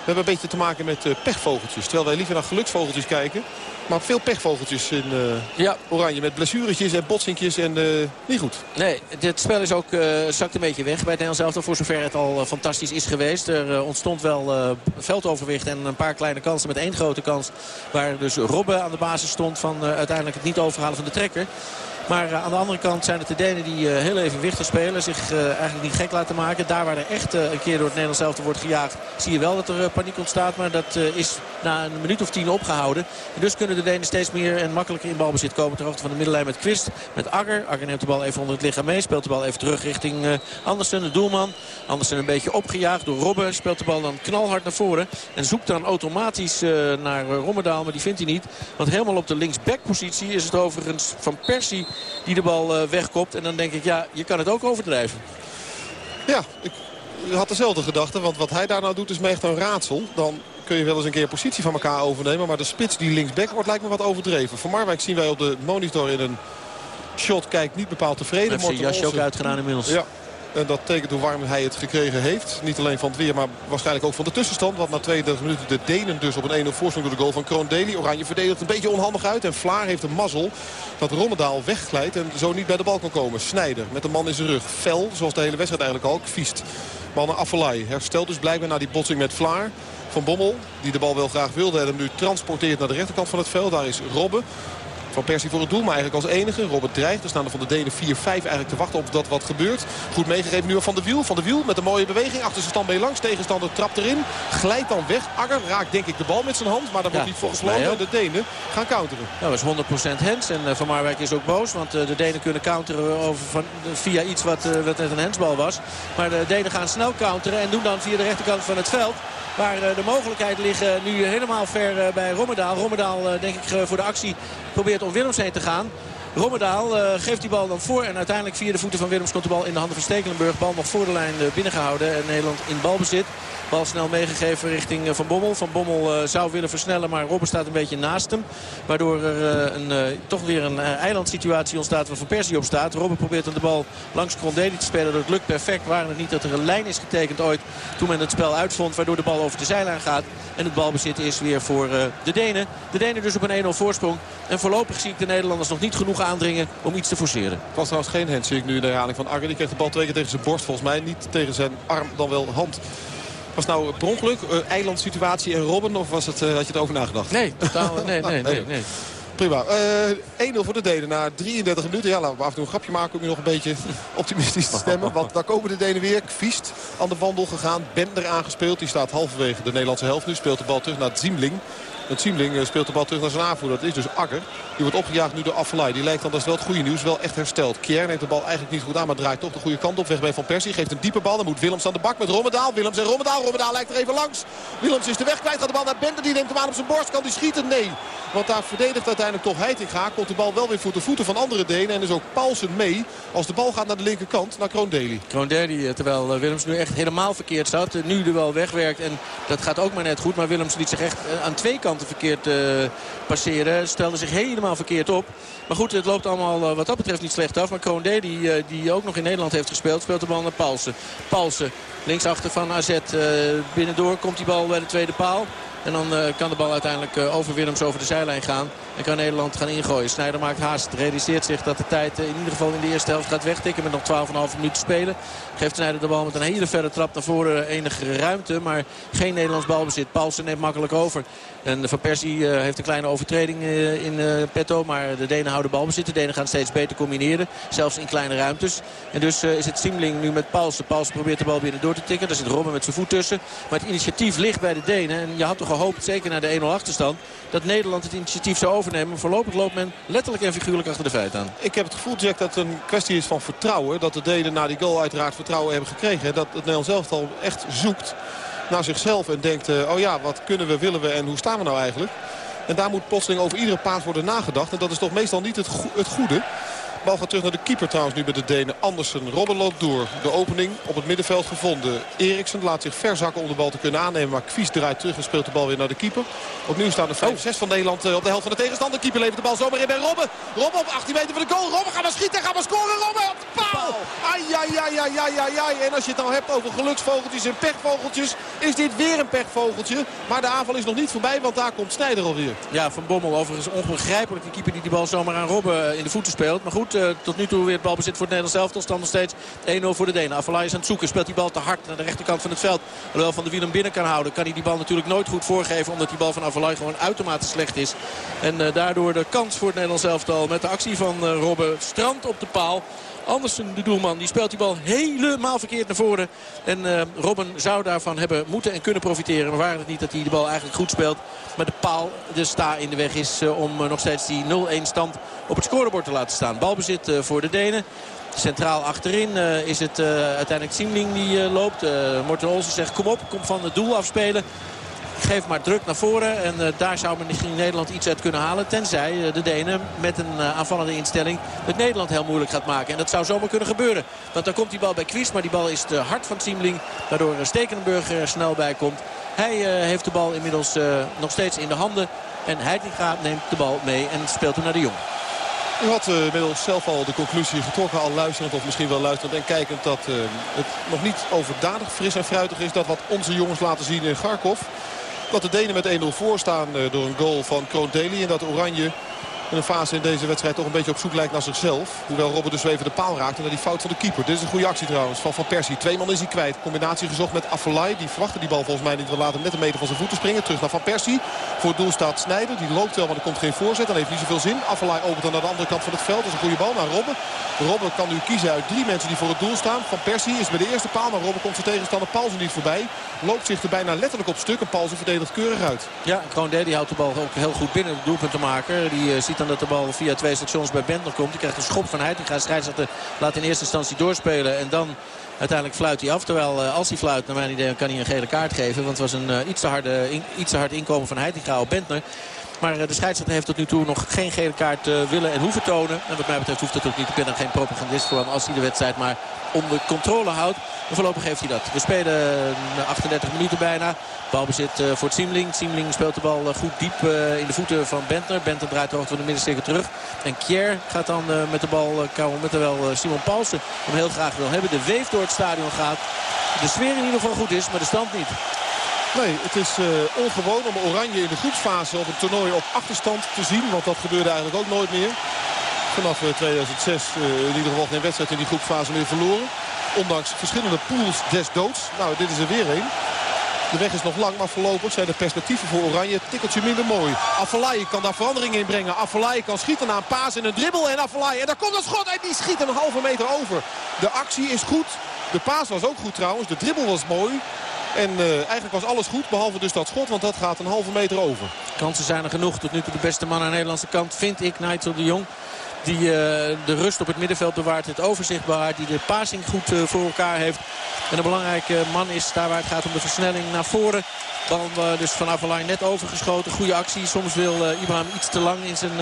We hebben een beetje te maken met uh, pechvogeltjes. Terwijl wij liever naar geluksvogeltjes kijken. Maar veel pechvogeltjes in uh, ja. oranje. Met blessuretjes en botsinkjes en uh, niet goed. Nee, dit spel is ook uh, zakt een beetje weg bij het Nederlands elftal. Voor zover het al fantastisch is geweest. Er ontstond wel veldoverwicht en een paar kleine kansen. Met één grote kans waar dus Robben aan de basis stond. Van uiteindelijk het niet overhalen van de trekker. Maar aan de andere kant zijn het de Denen die uh, heel evenwichtig spelen. Zich uh, eigenlijk niet gek laten maken. Daar waar er echt een keer door het Nederlands elftal wordt gejaagd. Zie je wel dat er paniek ontstaat. Maar dat is na een minuut of tien opgehouden. En dus kunnen de Denen steeds meer en makkelijker in balbezit komen. Ter hoogte van de middenlijn met Quist. Met Agger. Agger neemt de bal even onder het lichaam mee. Speelt de bal even terug richting Andersen, de doelman. Andersen een beetje opgejaagd door Robben. Speelt de bal dan knalhard naar voren. En zoekt dan automatisch naar Rommedaal. Maar die vindt hij niet. Want helemaal op de linksbackpositie is het overigens Van Persie die de bal uh, wegkopt. En dan denk ik, ja, je kan het ook overdrijven. Ja, ik had dezelfde gedachte. Want wat hij daar nou doet is me echt een raadsel. Dan kun je wel eens een keer positie van elkaar overnemen. Maar de spits die linksback wordt lijkt me wat overdreven. Van Marwijk zien wij op de monitor in een shot kijkt niet bepaald tevreden. Heeft zijn jasje ook uitgedaan inmiddels. Ja, en dat tekent hoe warm hij het gekregen heeft. Niet alleen van het weer, maar waarschijnlijk ook van de tussenstand. Want na 32 minuten de Denen dus op een 1-0 voorsprong door de goal van Kroon Deli. Oranje verdedigt een beetje onhandig uit. En Vlaar heeft een mazzel dat Rommedaal wegglijdt en zo niet bij de bal kan komen. Snijder met een man in zijn rug. Fel, zoals de hele wedstrijd eigenlijk al. Kviest. Mannen Affelay herstelt dus blijkbaar na die botsing met Vlaar. Van Bommel, die de bal wel graag wilde en hem nu transporteert naar de rechterkant van het veld. Daar is Robben. Van Persie voor het doel, maar eigenlijk als enige. Robert dreigt. Er staan er van de Denen 4-5 eigenlijk te wachten op dat wat gebeurt. Goed meegegeven nu Van de Wiel. Van de Wiel met een mooie beweging. Achter zijn standbeen langs. Tegenstander trapt erin. Glijdt dan weg. Agger raakt denk ik de bal met zijn hand. Maar dan wordt niet volgens mij de Denen gaan counteren. Dat was 100% Hens. En Van Marwijk is ook boos. Want de Denen kunnen counteren over van, via iets wat, wat net een hensbal was. Maar de Denen gaan snel counteren. En doen dan via de rechterkant van het veld. Waar de mogelijkheid liggen nu helemaal ver bij Rommedaal. Rommedaal denk ik voor de actie probeert om Willems heen te gaan. Rommedaal uh, geeft die bal dan voor. En uiteindelijk via de voeten van Willems komt de bal in de handen van Stekelenburg. Bal nog voor de lijn binnengehouden. En Nederland in balbezit. Bal snel meegegeven richting Van Bommel. Van Bommel uh, zou willen versnellen, maar Robben staat een beetje naast hem. Waardoor er uh, een, toch weer een eilandsituatie ontstaat waar Van Persie op staat. Robben probeert dan de bal langs Krondeli te spelen. Dat lukt perfect. Waren het niet dat er een lijn is getekend ooit toen men het spel uitvond. Waardoor de bal over de zijlijn gaat. En het balbezit is weer voor de Denen. De Denen dus op een 1-0 voorsprong. En voorlopig zie ik de Nederlanders nog niet genoeg aandringen om iets te forceren. Het was trouwens geen hand, zie ik nu in de herhaling van Arger. Die kreeg de bal twee keer tegen zijn borst. Volgens mij niet tegen zijn arm, dan wel hand. Was nou per ongeluk, uh, eilandsituatie en Robben? Of was het, uh, had je het over nagedacht? Nee, totaal, nee, nee, nee. nee. Prima. Uh, 1-0 voor de Denen na 33 minuten. Ja, laten we af en toe een grapje maken om je nog een beetje optimistisch te stemmen. Want daar komen de Denen weer. Kviest aan de wandel gegaan. Bender aangespeeld. Die staat halverwege de Nederlandse helft. Nu speelt de bal terug naar Ziemling. Het Siemling eh, speelt de bal terug naar zijn aanvoerder. Dat is dus Akker. Die wordt opgejaagd nu door Affelay. Die lijkt dan, dat is wel het goede nieuws, wel echt hersteld. Kier neemt de bal eigenlijk niet goed aan, maar draait toch de goede kant op. Weg bij Van Persie. Geeft een diepe bal. Dan moet Willems aan de bak met Rommedaal. Willems en Rommedaal. Rommedaal lijkt er even langs. Willems is de weg kwijt. Gaat de bal naar Bender. Die neemt hem aan op zijn borst. Kan die schieten? Nee. Want daar verdedigt uiteindelijk toch Heitinga. Komt de bal wel weer voor de voeten van andere Denen. En is ook Paulsen mee als de bal gaat naar de linkerkant. Naar Kroondeli. Kroondeli, eh, terwijl eh, Willems nu echt helemaal verkeerd staat. Nu de wel wegwerkt. En dat gaat ook maar net goed. Maar Willems liet zich echt aan twee kanten verkeerd passeren. Stelde zich helemaal verkeerd op. Maar goed, het loopt allemaal wat dat betreft niet slecht af. Maar Kroon D, die, die ook nog in Nederland heeft gespeeld, speelt de bal naar Paulsen. Paulsen, linksachter van AZ. binnendoor komt die bal bij de tweede paal. En dan uh, kan de bal uiteindelijk uh, over Willems over de zijlijn gaan. En kan Nederland gaan ingooien. Snijder maakt haast. Realiseert zich dat de tijd uh, in ieder geval in de eerste helft gaat wegtikken. Met nog 12,5 minuten te spelen. Geeft Snijder de bal met een hele verre trap naar voren. Enige ruimte. Maar geen Nederlands balbezit. Paulsen neemt makkelijk over. En Van Persie heeft een kleine overtreding in petto. Maar de Denen houden balbezit. De Denen gaan steeds beter combineren. Zelfs in kleine ruimtes. En dus is het Siemling nu met Paulsen. Paulsen probeert de bal binnen door te tikken. Daar zit Robben met zijn voet tussen. Maar het initiatief ligt bij de Denen. En je had toch gehoopt, zeker naar de 1-0 achterstand... dat Nederland het initiatief zou overnemen. Voorlopig loopt men letterlijk en figuurlijk achter de feiten aan. Ik heb het gevoel, Jack, dat het een kwestie is van vertrouwen. Dat de Denen na die goal uiteraard vertrouwen hebben gekregen. Dat het Nederlands zelf al echt zoekt naar zichzelf. En denkt, uh, oh ja, wat kunnen we, willen we en hoe staan we nou eigenlijk? En daar moet plotseling over iedere paas worden nagedacht. En dat is toch meestal niet het, het goede. Bal gaat terug naar de keeper trouwens nu bij de Denen. Andersen, Robben loopt door. De opening op het middenveld gevonden. Eriksen laat zich verzakken om de bal te kunnen aannemen. Maar Kvies draait terug en speelt de bal weer naar de keeper. Opnieuw staan er 5-6 van Nederland eh, op de helft van de tegenstander. Keeper levert de bal zomaar in bij Robben. Robben op 18 meter van de goal. Robben gaat maar schieten, gaat maar scoren. Robben op de paal. Ai, ai, ai, ai, ai, ai, ai. En als je het dan hebt over geluksvogeltjes en pechvogeltjes... is dit weer een pechvogeltje. Maar de aanval is nog niet voorbij, want daar komt Snijder alweer. Ja, Van Bommel overigens onbegrijpelijk. De keeper die die bal zomaar aan Robben in de voeten speelt. Maar goed, tot nu toe weer het balbezit voor het Nederlands elftal. Stand nog steeds 1-0 voor de Denen. Avalai is aan het zoeken. Speelt die bal te hard naar de rechterkant van het veld. Hoewel Van de Wiel hem binnen kan houden. Kan hij die bal natuurlijk nooit goed voorgeven. Omdat die bal van Avalai gewoon uitermate slecht is. En uh, daardoor de kans voor het Nederlands elftal met de actie van uh, Robben. Strand op de paal. Andersen, de doelman, die speelt die bal helemaal verkeerd naar voren. En uh, Robben zou daarvan hebben moeten en kunnen profiteren. Maar waren het niet dat hij de bal eigenlijk goed speelt. Maar de paal, de sta in de weg is uh, om uh, nog steeds die 0-1 stand op het scorebord te laten staan. Balbezit voor de Denen. Centraal achterin is het uiteindelijk Siemling die loopt. Morten Olsen zegt kom op, kom van het doel afspelen. Geef maar druk naar voren. En uh, daar zou men in Nederland iets uit kunnen halen. Tenzij uh, de Denen met een uh, aanvallende instelling het Nederland heel moeilijk gaat maken. En dat zou zomaar kunnen gebeuren. Want dan komt die bal bij Kwies. Maar die bal is te hard van Siemling. Waardoor Stekenenburg er snel bij komt. Hij heeft de bal inmiddels nog steeds in de handen. En Heitinga neemt de bal mee en speelt hem naar de Jong. U had inmiddels zelf al de conclusie getrokken, al luisterend of misschien wel luisterend en kijkend dat het nog niet overdadig fris en fruitig is. Dat wat onze jongens laten zien in Garkov. Dat de Denen met 1-0 voor staan uh, door een goal van Kroon Deli. En dat Oranje In een fase in deze wedstrijd toch een beetje op zoek lijkt naar zichzelf. Hoewel Robben dus even de paal raakt en naar die fout van de keeper. Dit is een goede actie trouwens van Van Persie. Twee man is hij kwijt. Combinatie gezocht met Affelay. Die verwachtte die bal volgens mij niet. We laten hem net een meter van zijn voeten springen. Terug naar Van Persie. Voor het doel staat Snijder. Die loopt wel, maar er komt geen voorzet. Dan heeft niet zoveel zin. Affelay opent dan naar de andere kant van het veld. Dat is een goede bal naar Robben. Robben kan nu kiezen uit drie mensen die voor het doel staan. Van Persie is bij de eerste paal. Maar Robben komt zijn tegenstander Paulsen niet voorbij. Loopt zich er bijna letterlijk op stuk. En Paulsen verdedigt keurig uit. Ja, Kroon die houdt de bal ook heel goed binnen. De doelpunt te maken. Die uh, dan dat de bal via twee stations bij Bentner komt. Die krijgt een schop van Heitinga. Scheidsrechter laat in eerste instantie doorspelen. En dan uiteindelijk fluit hij af. Terwijl uh, als hij fluit, naar mijn idee, kan hij een gele kaart geven. Want het was een uh, iets, te harde, iets te hard inkomen van Heitinga op Bentner. Maar de scheidsrechter heeft tot nu toe nog geen gele kaart willen en hoeven tonen. En wat mij betreft hoeft dat ook niet. Ik ben er geen propagandist voor als hij de wedstrijd maar onder controle houdt. En voorlopig heeft hij dat. We spelen 38 minuten bijna. Balbezit uh, voor Siemling. Siemling speelt de bal uh, goed diep uh, in de voeten van Bentner. Bentner draait de hoogte van de middensteker terug. En Kier gaat dan met de bal kauwen. Terwijl Simon Paulsen hem heel graag wil hebben. De weef door het stadion gaat. De sfeer in ieder geval goed is, maar de stand niet. Nee, het is ongewoon om Oranje in de groepsfase op een toernooi op achterstand te zien. Want dat gebeurde eigenlijk ook nooit meer. Vanaf uh, 2006 uh, in ieder geval geen wedstrijd in die groepsfase meer verloren. Ondanks verschillende pools des doods. Nou, dit is er weer een. De weg is nog lang, maar voorlopig zijn de perspectieven voor Oranje tikkeltje minder mooi. Affelay kan daar verandering in brengen. Affelay kan schieten na een paas en een dribbel. En Affelay, en daar komt een schot en die schiet een halve meter over. De actie is goed. De paas was ook goed trouwens. De dribbel was mooi. En uh, eigenlijk was alles goed, behalve dus dat schot, want dat gaat een halve meter over. Kansen zijn er genoeg. Tot nu toe de beste man aan de Nederlandse kant vind ik Nigel de Jong. Die uh, de rust op het middenveld bewaart, het overzicht bewaart. Die de passing goed uh, voor elkaar heeft. En een belangrijke man is daar waar het gaat om de versnelling naar voren. Dan uh, dus van Avalai net overgeschoten. Goede actie. Soms wil Ibrahim iets te lang in zijn,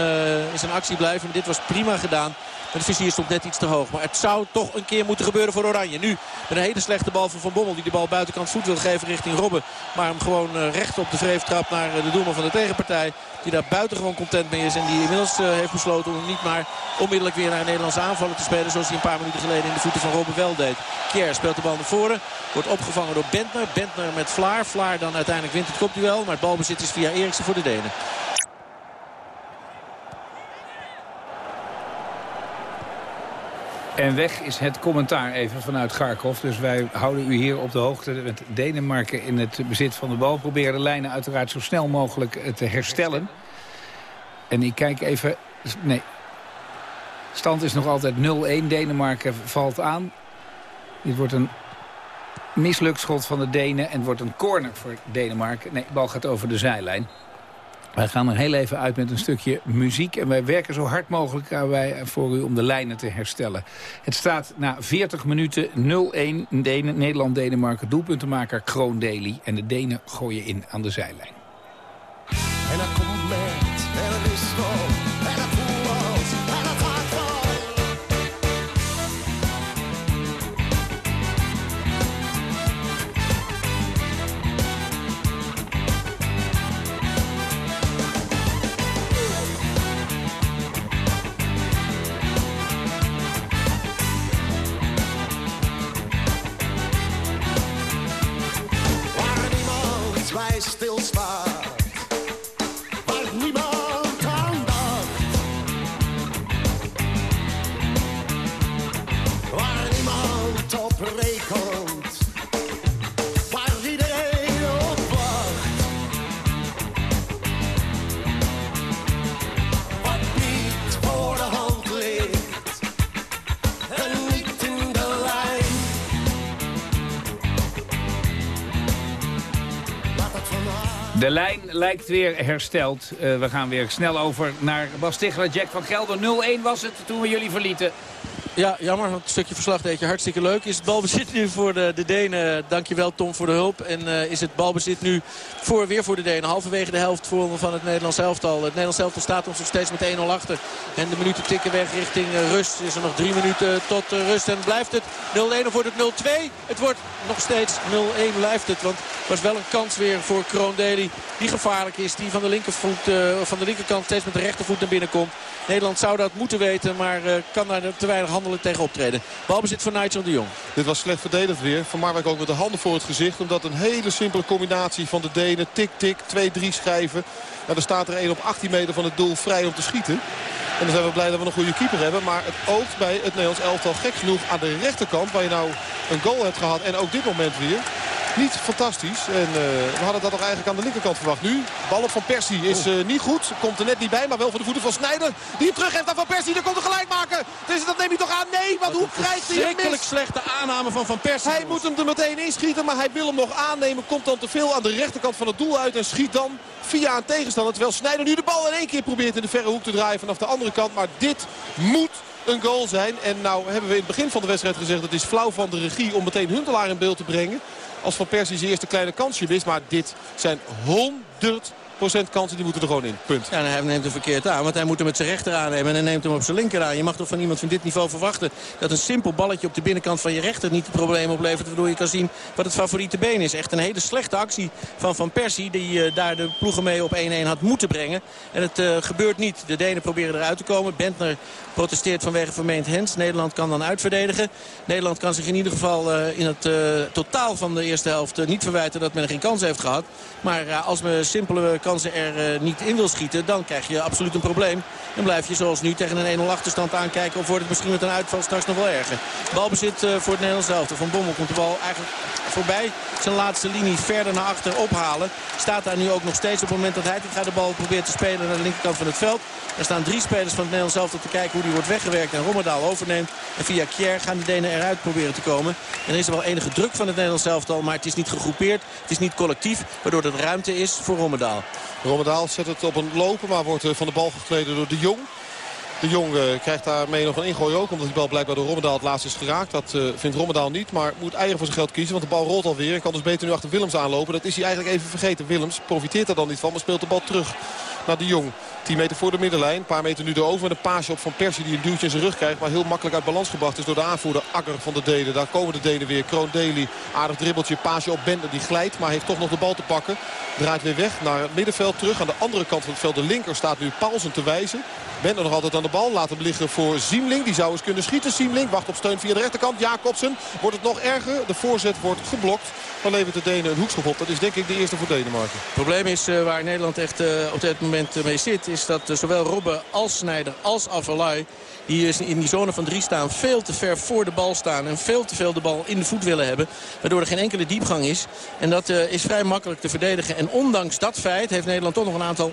in zijn actie blijven. Dit was prima gedaan. Maar de vizier stond net iets te hoog. Maar het zou toch een keer moeten gebeuren voor Oranje. Nu een hele slechte bal van Van Bommel. Die de bal buitenkant voet wil geven richting Robben. Maar hem gewoon recht op de vreef trapt naar de doelman van de tegenpartij. Die daar buitengewoon content mee is. En die inmiddels uh, heeft besloten om niet maar onmiddellijk weer naar Nederlandse aanvallen te spelen. Zoals hij een paar minuten geleden in de voeten van Robben wel deed. Kier speelt de bal naar voren. Wordt opgevangen door Bentner. Bentner met Vlaar. Vlaar dan uiteindelijk wint het kopduel. Maar het balbezit is via Eriksen voor de Denen. En weg is het commentaar even vanuit Garkov. Dus wij houden u hier op de hoogte met Denemarken in het bezit van de bal. Proberen de lijnen uiteraard zo snel mogelijk te herstellen. En ik kijk even... Nee. Stand is nog altijd 0-1. Denemarken valt aan. Dit wordt een mislukt schot van de Denen. En wordt een corner voor Denemarken. Nee, de bal gaat over de zijlijn. Wij gaan er heel even uit met een stukje muziek. En wij werken zo hard mogelijk aan wij voor u om de lijnen te herstellen. Het staat na 40 minuten 0-1 Nederland-Denemarken. Doelpuntenmaker Kroon Daly. En de Denen gooien in aan de zijlijn. Lijkt weer hersteld. Uh, we gaan weer snel over naar Bas. Jack van Gelder 0-1 was het toen we jullie verlieten. Ja, jammer. Want het stukje verslag deed je hartstikke leuk. Is het balbezit nu voor de, de Denen. Dankjewel Tom voor de hulp. En uh, is het balbezit nu voor, weer voor de Denen. Halverwege de helft voor, van het Nederlands elftal. Het Nederlands elftal staat ons nog steeds met 1-0 achter. En de minuten tikken weg richting uh, rust. Is er nog drie minuten tot uh, rust. En blijft het 0-1 of wordt het 0-2? Het wordt nog steeds 0-1 blijft het. Want het was wel een kans weer voor Kroon Deli. Die gevaarlijk is. Die van de, linkervoet, van de linkerkant steeds met de rechtervoet naar binnen komt. Nederland zou dat moeten weten. Maar kan daar te weinig handelen tegen optreden. Balbezit voor Nigel de Jong. Dit was slecht verdedigd weer. Van Marwijk ook met de handen voor het gezicht. Omdat een hele simpele combinatie van de Denen. Tik, tik, 2-3 schijven. Nou, er staat er één op 18 meter van het doel vrij om te schieten. En dan zijn we blij dat we een goede keeper hebben. Maar het oogt bij het Nederlands elftal gek genoeg aan de rechterkant. Waar je nou een goal hebt gehad. En ook dit moment weer niet fantastisch. En uh, we hadden dat nog eigenlijk aan de linkerkant verwacht. Nu, bal op Van Persie is uh, niet goed. Komt er net niet bij, maar wel voor de voeten van Snijder. Die hem teruggeeft aan Van Persie. Dan komt er gelijk maken. Dus dat neemt hij toch aan? Nee, want hoe krijgt hij hem mis? slechte aanname van Van Persie. Hij moet hem er meteen inschieten, maar hij wil hem nog aannemen. Komt dan te veel aan de rechterkant van het doel uit. En schiet dan via een tegenstander. Terwijl Snijder nu de bal in één keer probeert in de verre hoek te draaien vanaf de andere kant. Maar dit moet een goal zijn. En nou hebben we in het begin van de wedstrijd gezegd... het is flauw van de regie om meteen Huntelaar in beeld te brengen als Van Persie zijn eerste kleine kansje wist. Maar dit zijn 100 procent kansen, die moeten er gewoon in. Punt. Ja, hij neemt hem verkeerd aan, want hij moet hem met zijn rechter aannemen... en hij neemt hem op zijn linker aan. Je mag toch van iemand van dit niveau verwachten... dat een simpel balletje op de binnenkant van je rechter niet het probleem oplevert... waardoor je kan zien wat het favoriete been is. Echt een hele slechte actie van Van Persie... die uh, daar de ploegen mee op 1-1 had moeten brengen. En het uh, gebeurt niet. De Denen proberen eruit te komen. Bentner protesteert vanwege vermeend Hens. Nederland kan dan uitverdedigen. Nederland kan zich in ieder geval uh, in het totaal van de eerste helft niet verwijten... dat men geen kans heeft gehad. Maar als we simpele kansen er uh, niet in wil schieten... dan krijg je absoluut een probleem. Dan blijf je zoals nu tegen een 1-0 achterstand aankijken... of wordt het misschien met een uitval straks nog wel erger. Balbezit uh, voor het Nederlands zelf. Van Bommel komt de bal eigenlijk voorbij zijn laatste linie verder naar achter ophalen. Staat daar nu ook nog steeds op het moment dat hij de bal probeert te spelen naar de linkerkant van het veld. Er staan drie spelers van het Nederlands zelf te kijken hoe die wordt weggewerkt en Rommedaal overneemt. En via Kjer gaan de Denen eruit proberen te komen. En er is er wel enige druk van het Nederlands elftal, maar het is niet gegroepeerd. Het is niet collectief, waardoor er ruimte is voor Rommedaal. Rommedaal zet het op een lopen, maar wordt eh, van de bal gekleden door de Jong. De Jong uh, krijgt daarmee nog een ingooi ook. Omdat die bal blijkbaar door Rommedaal het laatst is geraakt. Dat uh, vindt Rommedaal niet. Maar moet eigen voor zijn geld kiezen. Want de bal rolt alweer. En kan dus beter nu achter Willems aanlopen. Dat is hij eigenlijk even vergeten. Willems profiteert daar dan niet van. Maar speelt de bal terug naar de Jong. 10 meter voor de middenlijn. Een paar meter nu erover. Met een paasje op van Persie die een duwtje in zijn rug krijgt. Maar heel makkelijk uit balans gebracht is door de aanvoerder Agger van de Denen. Daar komen de Denen weer. Kroon Daly. Aardig dribbeltje. Paasje op Bender. Die glijdt. Maar heeft toch nog de bal te pakken. Draait weer weg naar het middenveld terug. Aan de andere kant van het veld. De linker staat nu Paulsen te wijzen. Bender nog altijd aan de bal. Laat hem liggen voor Ziemling. Die zou eens kunnen schieten. Ziemling wacht op steun via de rechterkant. Jacobsen. Wordt het nog erger. De voorzet wordt geblokt. Dan levert de Denen een hoekschop op. Dat is denk ik de eerste voor Denemarken. Het probleem is uh, waar Nederland echt uh, op dit moment mee zit. Is dat zowel Robben als Snijder als Avalai die in die zone van drie staan veel te ver voor de bal staan. En veel te veel de bal in de voet willen hebben. Waardoor er geen enkele diepgang is. En dat uh, is vrij makkelijk te verdedigen. En ondanks dat feit heeft Nederland toch nog een aantal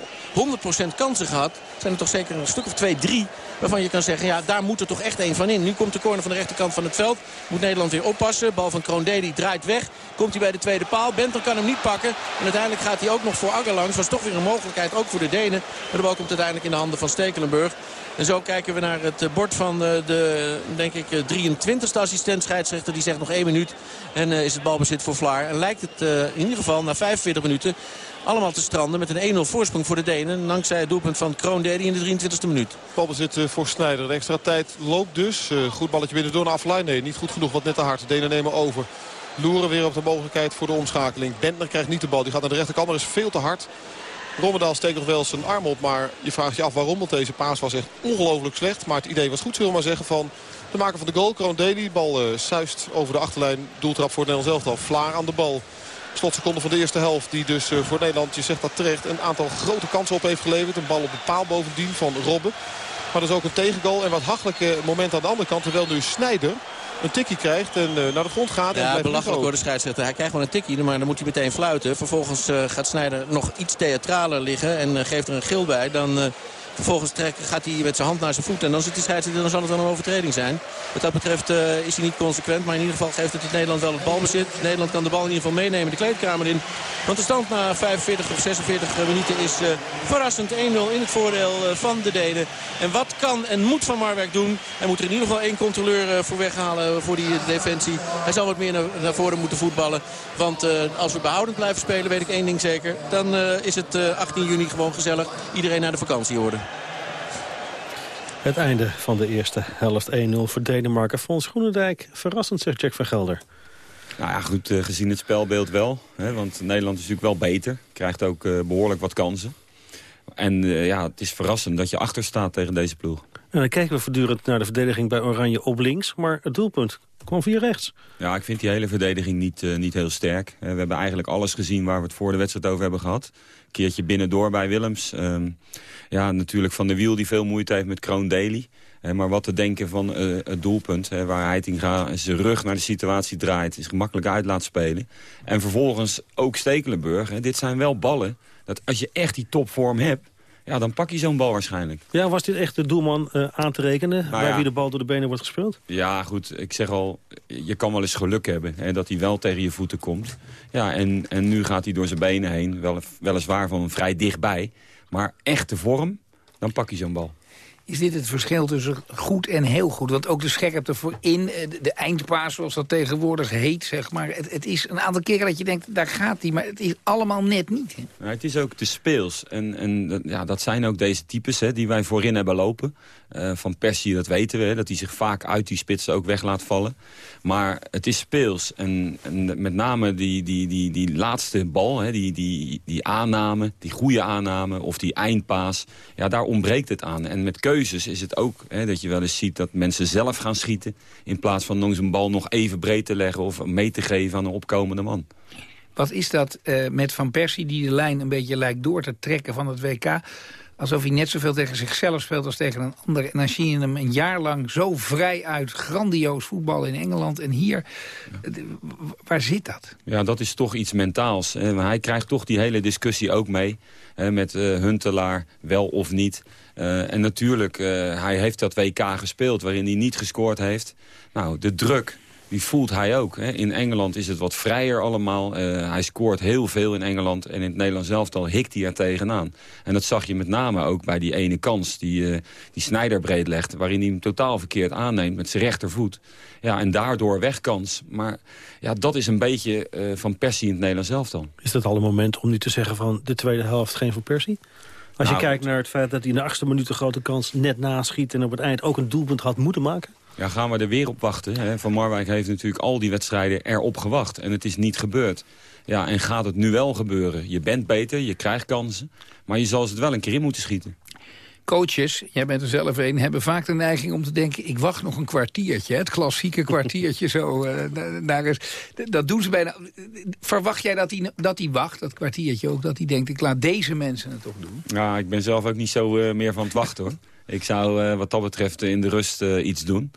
100% kansen gehad. Zijn er toch zeker een stuk of twee, drie waarvan je kan zeggen, ja, daar moet er toch echt één van in. Nu komt de corner van de rechterkant van het veld. Moet Nederland weer oppassen. Bal van Kroon die draait weg. Komt hij bij de tweede paal. Benter kan hem niet pakken. En uiteindelijk gaat hij ook nog voor Agger langs. Was toch weer een mogelijkheid, ook voor de Denen. Maar de bal komt uiteindelijk in de handen van Stekelenburg. En zo kijken we naar het eh, bord van eh, de, denk ik, 23e eh, assistent scheidsrechter. Die zegt nog één minuut. En is het balbezit voor Vlaar. En lijkt het in ieder geval na 45 minuten allemaal te stranden met een 1-0 voorsprong voor de Denen. Dankzij het doelpunt van Kroon Dedi in de 23e minuut. Balbezit voor Snijder. De extra tijd loopt dus. Goed balletje binnen door naar Aflijn. Nee, niet goed genoeg. Wat net te hard. De Denen nemen over. Loeren weer op de mogelijkheid voor de omschakeling. Bentner krijgt niet de bal. Die gaat naar de rechterkant. Maar is veel te hard. Rommedaal steekt nog wel zijn arm op. Maar je vraagt je af waarom. Want deze paas was echt ongelooflijk slecht. Maar het idee was goed, zullen we maar zeggen, van de maker van de goal. Kroon Daly. Bal uh, suist over de achterlijn. Doeltrap voor het Nederlands elftal. Vlaar aan de bal. Slotseconde van de eerste helft. Die dus uh, voor Nederland, je zegt dat terecht, een aantal grote kansen op heeft geleverd. Een bal op de paal bovendien van Robben. Maar dat is ook een tegengoal. En wat hachelijke moment aan de andere kant. Terwijl nu Snijder een tikkie krijgt en uh, naar de grond gaat. Ja, en belachelijk door de scheidsrechter. Hij krijgt gewoon een tikkie, maar dan moet hij meteen fluiten. Vervolgens uh, gaat Snijder nog iets theatraler liggen en uh, geeft er een gil bij. Dan Vervolgens gaat hij met zijn hand naar zijn voet. En dan zit die scheidsrechter, dan zal het wel een overtreding zijn. Wat dat betreft uh, is hij niet consequent. Maar in ieder geval geeft het het Nederland wel het balbezit. Nederland kan de bal in ieder geval meenemen de kleedkamer in. Want de stand na 45 of 46 minuten is uh, verrassend 1-0 in het voordeel uh, van de Denen. En wat kan en moet Van Marwijk doen? Hij moet er in ieder geval één controleur voor weghalen voor die defensie. Hij zal wat meer naar, naar voren moeten voetballen. Want als we behoudend blijven spelen, weet ik één ding zeker. Dan is het 18 juni gewoon gezellig. Iedereen naar de vakantie worden. Het einde van de eerste helft 1-0 voor Denemarken. Fons Groenendijk, verrassend zegt Jack van Gelder. Nou ja, goed uh, gezien het spelbeeld wel. Hè, want Nederland is natuurlijk wel beter. Krijgt ook uh, behoorlijk wat kansen. En uh, ja, het is verrassend dat je achter staat tegen deze ploeg. En dan kijken we voortdurend naar de verdediging bij Oranje op links. Maar het doelpunt kwam via rechts. Ja, ik vind die hele verdediging niet, uh, niet heel sterk. We hebben eigenlijk alles gezien waar we het voor de wedstrijd over hebben gehad. Keertje binnendoor bij Willems. Um, ja, natuurlijk Van de Wiel die veel moeite heeft met Kroon Daly. Maar wat te denken van het doelpunt, waar Heitinga zijn rug naar de situatie draait... is gemakkelijk uit laat spelen. En vervolgens ook Stekelenburg. dit zijn wel ballen dat als je echt die topvorm hebt ja, dan pak je zo'n bal waarschijnlijk. Ja, was dit echt de doelman uh, aan te rekenen... Nou bij wie de bal door de benen wordt gespeeld? Ja, goed. Ik zeg al, je kan wel eens geluk hebben... Hè, dat hij wel tegen je voeten komt. Ja, en, en nu gaat hij door zijn benen heen. Wel, weliswaar van vrij dichtbij. Maar echte vorm, dan pak je zo'n bal. Is dit het verschil tussen goed en heel goed? Want ook de scherpte voorin, eh, de eindpaas zoals dat tegenwoordig heet, zeg maar. Het, het, is een aantal keren dat je denkt, daar gaat hij, maar het is allemaal net niet. Hè? Het is ook de speels. En, en ja, dat zijn ook deze types hè, die wij voorin hebben lopen. Uh, van Persie, dat weten we, dat hij zich vaak uit die spits ook weg laat vallen. Maar het is speels. En, en met name die, die, die, die laatste bal, hè, die, die, die aanname, die goede aanname of die eindpaas. Ja, daar ontbreekt het aan. En met is het ook hè, dat je wel eens ziet dat mensen zelf gaan schieten... in plaats van langs een bal nog even breed te leggen of mee te geven aan een opkomende man. Wat is dat uh, met Van Persie die de lijn een beetje lijkt door te trekken van het WK alsof hij net zoveel tegen zichzelf speelt als tegen een ander. En dan zie je hem een jaar lang zo vrij uit, grandioos voetbal in Engeland. En hier, waar zit dat? Ja, dat is toch iets mentaals. Hij krijgt toch die hele discussie ook mee. Met uh, Huntelaar, wel of niet. Uh, en natuurlijk, hij heeft dat WK gespeeld waarin hij niet gescoord heeft. Nou, de druk die voelt hij ook. Hè. In Engeland is het wat vrijer allemaal. Uh, hij scoort heel veel in Engeland. En in het Nederlands elftal hikt hij er tegenaan. En dat zag je met name ook bij die ene kans die, uh, die Snijder breed legt. Waarin hij hem totaal verkeerd aanneemt met zijn rechtervoet. Ja, en daardoor wegkans. Maar ja, dat is een beetje uh, van Persie in het Nederlands elftal. Is dat al een moment om nu te zeggen van de tweede helft geen voor Persie? Als je nou, kijkt naar het feit dat hij in de achtste minuut een grote kans net naschiet... en op het eind ook een doelpunt had moeten maken? Ja, gaan we er weer op wachten. Hè? Van Marwijk heeft natuurlijk al die wedstrijden erop gewacht. En het is niet gebeurd. Ja, en gaat het nu wel gebeuren? Je bent beter, je krijgt kansen. Maar je zal het wel een keer in moeten schieten. Coaches, jij bent er zelf een, hebben vaak de neiging om te denken... ik wacht nog een kwartiertje, het klassieke kwartiertje zo. Uh, daar is, dat doen ze bijna. Verwacht jij dat hij dat die wacht, dat kwartiertje ook? Dat hij denkt, ik laat deze mensen het toch doen? Ja, ik ben zelf ook niet zo uh, meer van het wachten hoor. Ik zou uh, wat dat betreft in de rust uh, iets doen.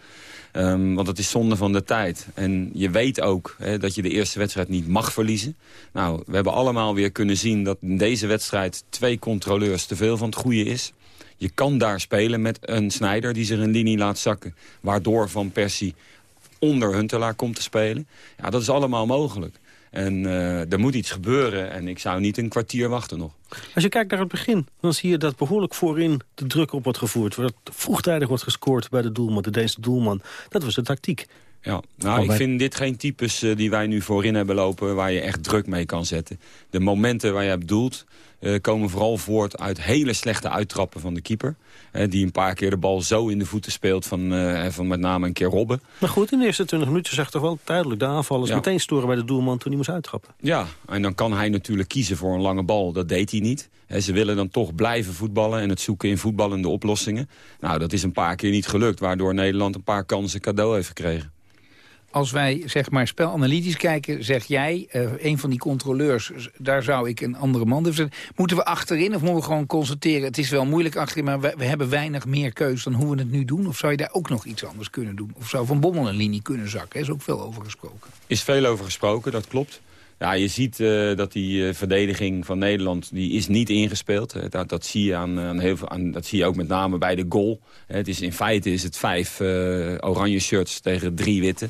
Um, want het is zonde van de tijd. En je weet ook hè, dat je de eerste wedstrijd niet mag verliezen. Nou, we hebben allemaal weer kunnen zien dat in deze wedstrijd... twee controleurs te veel van het goede is. Je kan daar spelen met een snijder die zich een linie laat zakken. Waardoor Van Persie onder Huntelaar komt te spelen. Ja, dat is allemaal mogelijk. En uh, er moet iets gebeuren en ik zou niet een kwartier wachten nog. Als je kijkt naar het begin, dan zie je dat behoorlijk voorin de druk op wordt gevoerd. Dat vroegtijdig wordt gescoord bij de doelman, de Deense doelman. Dat was de tactiek. Ja, nou, ik vind dit geen types uh, die wij nu voorin hebben lopen... waar je echt druk mee kan zetten. De momenten waar je hebt doelt, komen vooral voort uit hele slechte uittrappen van de keeper. Die een paar keer de bal zo in de voeten speelt van, uh, van met name een keer Robben. Maar goed, in de eerste 20 minuten zag toch wel duidelijk de aanvallers ja. meteen storen bij de doelman toen hij moest uittrappen. Ja, en dan kan hij natuurlijk kiezen voor een lange bal. Dat deed hij niet. He, ze willen dan toch blijven voetballen en het zoeken in voetballende oplossingen. Nou, dat is een paar keer niet gelukt, waardoor Nederland een paar kansen cadeau heeft gekregen als wij zeg maar spelanalytisch kijken, zeg jij, uh, een van die controleurs, daar zou ik een andere man zetten. Moeten we achterin of moeten we gewoon constateren, het is wel moeilijk achterin, maar we, hebben weinig meer keus dan hoe we het nu doen? Of zou je daar ook nog iets anders kunnen doen? Of zou Van Bommel een linie kunnen zakken? Er is ook veel over gesproken. Is veel over gesproken, dat klopt. Ja, je ziet uh, dat die uh, verdediging van Nederland die is niet ingespeeld. Dat, dat, zie je aan, aan heel veel, aan, dat zie je ook met name bij de goal. het is, in feite is het vijf oranje shirts tegen drie witte.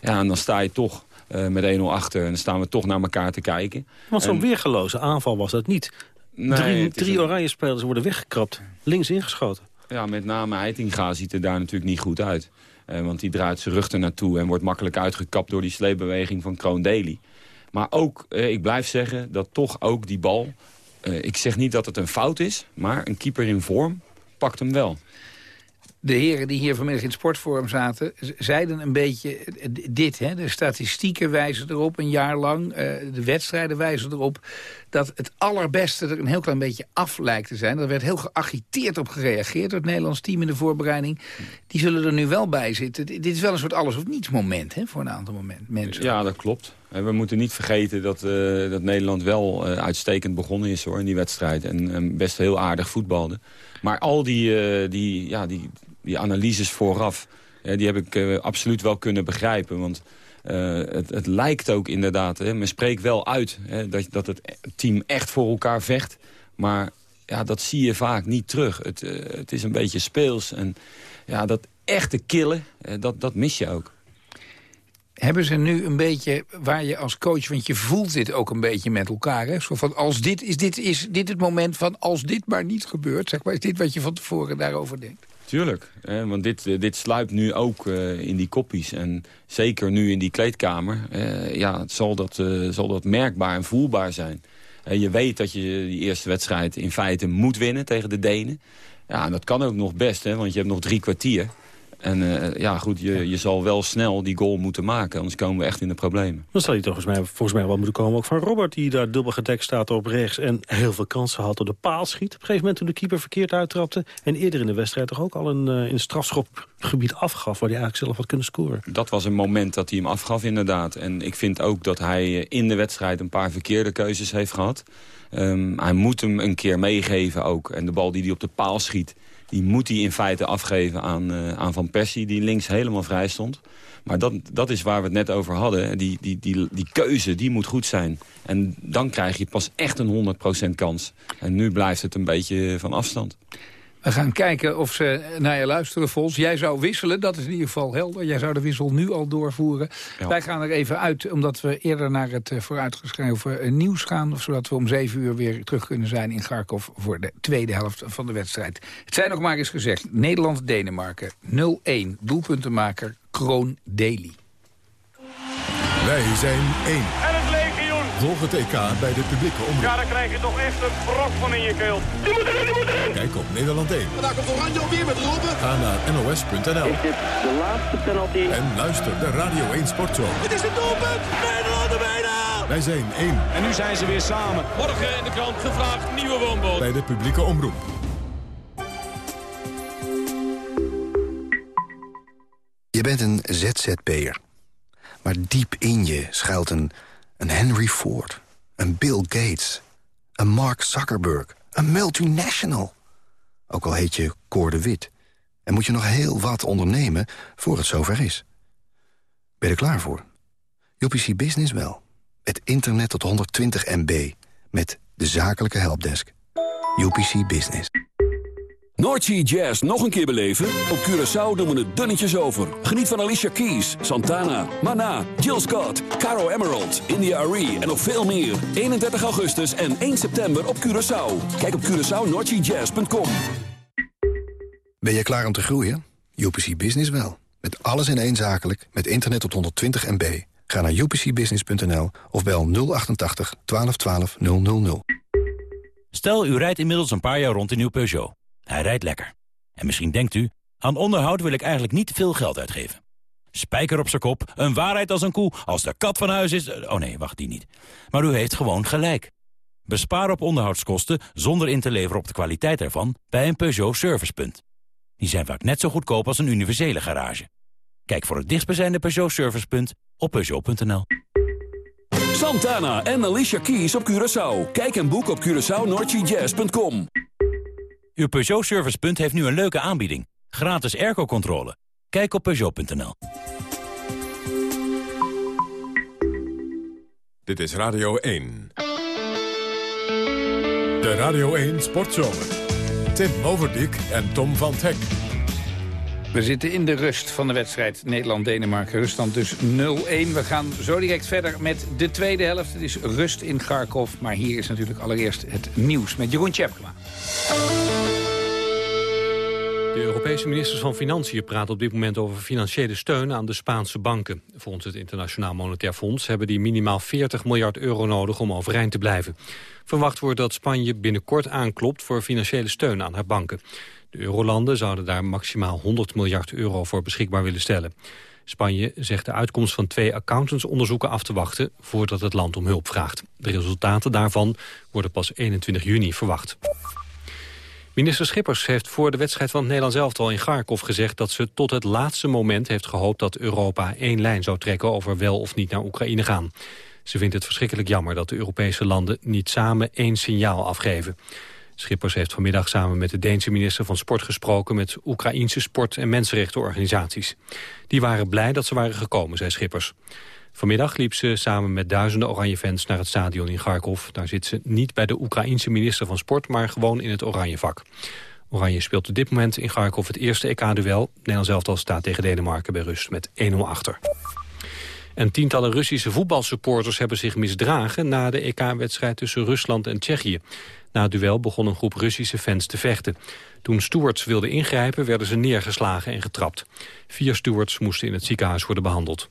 Ja, en dan sta je toch uh, met 1-0 achter en dan staan we toch naar elkaar te kijken. Want zo'n weergeloze aanval was dat niet. Nee, drie, drie oranje spelers worden weggekrapt, links ingeschoten. Ja, met name Heitinga ziet er daar natuurlijk niet goed uit. Uh, want die draait zijn rug er naartoe en wordt makkelijk uitgekapt door die sleepbeweging van Kroon Daly. Maar ook, uh, ik blijf zeggen, dat toch ook die bal... ik zeg niet dat het een fout is, maar een keeper in vorm pakt hem wel de heren die hier vanmiddag in het sportforum zaten... zeiden een beetje dit. Hè? De statistieken wijzen erop een jaar lang. Uh, de wedstrijden wijzen erop dat het allerbeste er een heel klein beetje af lijkt te zijn. Er werd heel geagiteerd op gereageerd door het Nederlands team in de voorbereiding. Die zullen er nu wel bij zitten. Dit is wel een soort alles of niets moment hè, voor een aantal moment, mensen. Ja, dat klopt. We moeten niet vergeten dat, uh, dat Nederland wel uh, uitstekend begonnen is hoor, in die wedstrijd. En best heel aardig voetbalde. Maar al die, uh, die, ja, die, die analyses vooraf, die heb ik absoluut wel kunnen begrijpen. Want het, het, lijkt ook inderdaad, hè, men spreekt wel uit hè, dat, dat het team echt voor elkaar vecht. Maar ja, dat zie je vaak niet terug. Het, het is een beetje speels. En ja, dat echte killen, dat, dat mis je ook. Hebben ze nu een beetje, waar je als coach... want je voelt dit ook een beetje met elkaar. Hè? Zo van, als dit, is, dit, is dit het moment van als dit maar niet gebeurt? Zeg maar, is dit wat je van tevoren daarover denkt? Tuurlijk, hè, want dit, eh, dit sluipt nu ook uh, in die koppies. En zeker nu in die kleedkamer uh, ja, zal, dat, zal dat merkbaar en voelbaar zijn. je weet dat je die eerste wedstrijd in feite moet winnen tegen de Denen. Ja, en dat kan ook nog best, hè, want je hebt nog drie kwartier. En uh, ja, goed, je, je zal wel snel die goal moeten maken. Anders komen we echt in de problemen. Dan zal je toch volgens mij, volgens mij wel moeten komen ook van Robert... die daar dubbel gedekt staat op rechts en heel veel kansen had op de paal schiet. Op een gegeven moment toen de keeper verkeerd uittrapte... en eerder in de wedstrijd toch ook al een, uh, in strafschopgebied afgaf... waar hij eigenlijk zelf had kunnen scoren. Dat was een moment dat hij hem afgaf inderdaad. En ik vind ook dat hij in de wedstrijd een paar verkeerde keuzes heeft gehad. Um, hij moet hem een keer meegeven ook. En de bal die hij op de paal schiet die moet hij in feite afgeven aan, uh, aan Van Persie... die links helemaal vrij stond. Maar dat, dat is waar we het net over hadden. Die, die, die, die keuze, die moet goed zijn. En dan krijg je pas echt een 100% kans. En nu blijft het een beetje van afstand. We gaan kijken of ze naar je luisteren, Vols. Jij zou wisselen, dat is in ieder geval helder. Jij zou de wissel nu al doorvoeren. Wij gaan er even uit, omdat we eerder naar het uh, vooruitgeschreven uh, nieuws gaan... zodat we om zeven uur weer terug kunnen zijn in Garkov... voor de tweede helft van de wedstrijd. Het zijn nog maar eens gezegd, Nederland-Denemarken 0-1. Doelpuntenmaker Kroon Daly. Wij zijn één. Volg het EK bij de publieke omroep. Ja, dan krijg je toch echt een brok van in je keel. Die moet erin, die moet erin. Kijk op Nederland 1. En daar komt Oranje weer met Robben. Ga naar nos.nl. Is dit de laatste penalty? En luister de Radio 1 Sportshow. Het is een doelpunt. Nederland er bijna. Wij zijn één. En nu zijn ze weer samen. Morgen in de krant gevraagd nieuwe woonboot. Bij de publieke omroep. Je bent een ZZP'er. Maar diep in je schuilt een een Henry Ford, een Bill Gates, een Mark Zuckerberg, een multinational. Ook al heet je Cor de Wit. En moet je nog heel wat ondernemen voor het zover is. Ben je er klaar voor? UPC Business wel. Het internet tot 120 MB. Met de zakelijke helpdesk. UPC Business. Noordsea Jazz nog een keer beleven? Op Curaçao doen we het dunnetjes over. Geniet van Alicia Keys, Santana, Mana, Jill Scott, Caro Emerald, India Arie en nog veel meer. 31 augustus en 1 september op Curaçao. Kijk op CuraçaoNoordseaJazz.com Ben je klaar om te groeien? UPC Business wel. Met alles in één zakelijk, met internet tot 120 MB. Ga naar upcbusiness.nl of bel 088 1212 000. Stel, u rijdt inmiddels een paar jaar rond in uw Peugeot. Hij rijdt lekker. En misschien denkt u, aan onderhoud wil ik eigenlijk niet veel geld uitgeven. Spijker op zijn kop, een waarheid als een koe, als de kat van huis is... Oh nee, wacht, die niet. Maar u heeft gewoon gelijk. Bespaar op onderhoudskosten zonder in te leveren op de kwaliteit ervan... bij een Peugeot Servicepunt. Die zijn vaak net zo goedkoop als een universele garage. Kijk voor het dichtstbijzijnde Peugeot Servicepunt op Peugeot.nl. Santana en Alicia Keys op Curaçao. Kijk en boek op CuraçaoNordGJazz.com. Uw Peugeot Servicepunt heeft nu een leuke aanbieding. Gratis airco-controle. Kijk op Peugeot.nl. Dit is Radio 1. De Radio 1 Sportzomer. Tim Overdijk en Tom van Hek. We zitten in de rust van de wedstrijd Nederland-Denemarken. Ruststand dus 0-1. We gaan zo direct verder met de tweede helft. Het is rust in Kharkov. Maar hier is natuurlijk allereerst het nieuws met Jeroen Tjepkema. De Europese ministers van Financiën praten op dit moment over financiële steun aan de Spaanse banken. Volgens het Internationaal Monetair Fonds hebben die minimaal 40 miljard euro nodig om overeind te blijven. Verwacht wordt dat Spanje binnenkort aanklopt voor financiële steun aan haar banken. De eurolanden zouden daar maximaal 100 miljard euro voor beschikbaar willen stellen. Spanje zegt de uitkomst van twee accountantsonderzoeken af te wachten... voordat het land om hulp vraagt. De resultaten daarvan worden pas 21 juni verwacht. Minister Schippers heeft voor de wedstrijd van het Nederlands elftal in Kharkov gezegd dat ze tot het laatste moment heeft gehoopt dat Europa één lijn zou trekken over wel of niet naar Oekraïne gaan. Ze vindt het verschrikkelijk jammer dat de Europese landen niet samen één signaal afgeven. Schippers heeft vanmiddag samen met de Deense minister van Sport gesproken met Oekraïense sport- en mensenrechtenorganisaties. Die waren blij dat ze waren gekomen, zei Schippers. Vanmiddag liep ze samen met duizenden oranje fans naar het stadion in Kharkov. Daar zit ze niet bij de Oekraïense minister van Sport, maar gewoon in het oranje vak. Oranje speelt op dit moment in Kharkov het eerste EK-duel. Nederland elftal staat tegen Denemarken bij rust met 1-0 achter. En tientallen Russische voetbalsupporters hebben zich misdragen... na de EK-wedstrijd tussen Rusland en Tsjechië. Na het duel begon een groep Russische fans te vechten. Toen stewards wilden ingrijpen werden ze neergeslagen en getrapt. Vier stewards moesten in het ziekenhuis worden behandeld.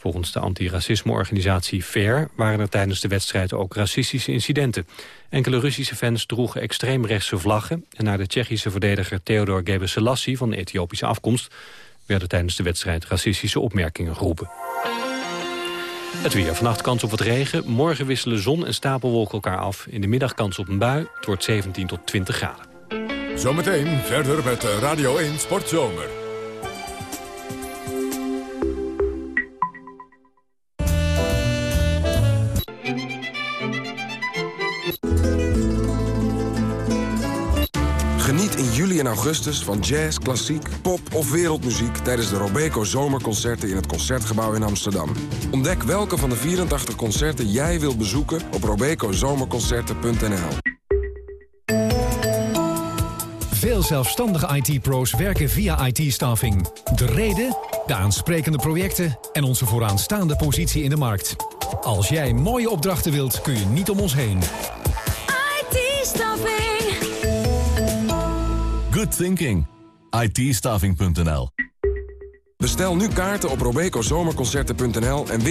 Volgens de antiracismeorganisatie FAIR waren er tijdens de wedstrijd ook racistische incidenten. Enkele Russische fans droegen extreemrechtse vlaggen... en naar de Tsjechische verdediger Theodor Gebrselassie van Ethiopische afkomst... werden tijdens de wedstrijd racistische opmerkingen geroepen. Het weer. Vannacht kans op wat regen. Morgen wisselen zon en stapelwolken elkaar af. In de middag kans op een bui. Het wordt 17 tot 20 graden. Zometeen verder met Radio 1 Sportzomer. Juli en augustus van jazz, klassiek, pop of wereldmuziek... tijdens de Robeco Zomerconcerten in het Concertgebouw in Amsterdam. Ontdek welke van de 84 concerten jij wilt bezoeken op robecozomerconcerten.nl. Veel zelfstandige IT-pro's werken via IT-staffing. De reden, de aansprekende projecten en onze vooraanstaande positie in de markt. Als jij mooie opdrachten wilt, kun je niet om ons heen. IT-staffing. Good thinking. Bestel nu kaarten op robecozomerconcerten.nl en win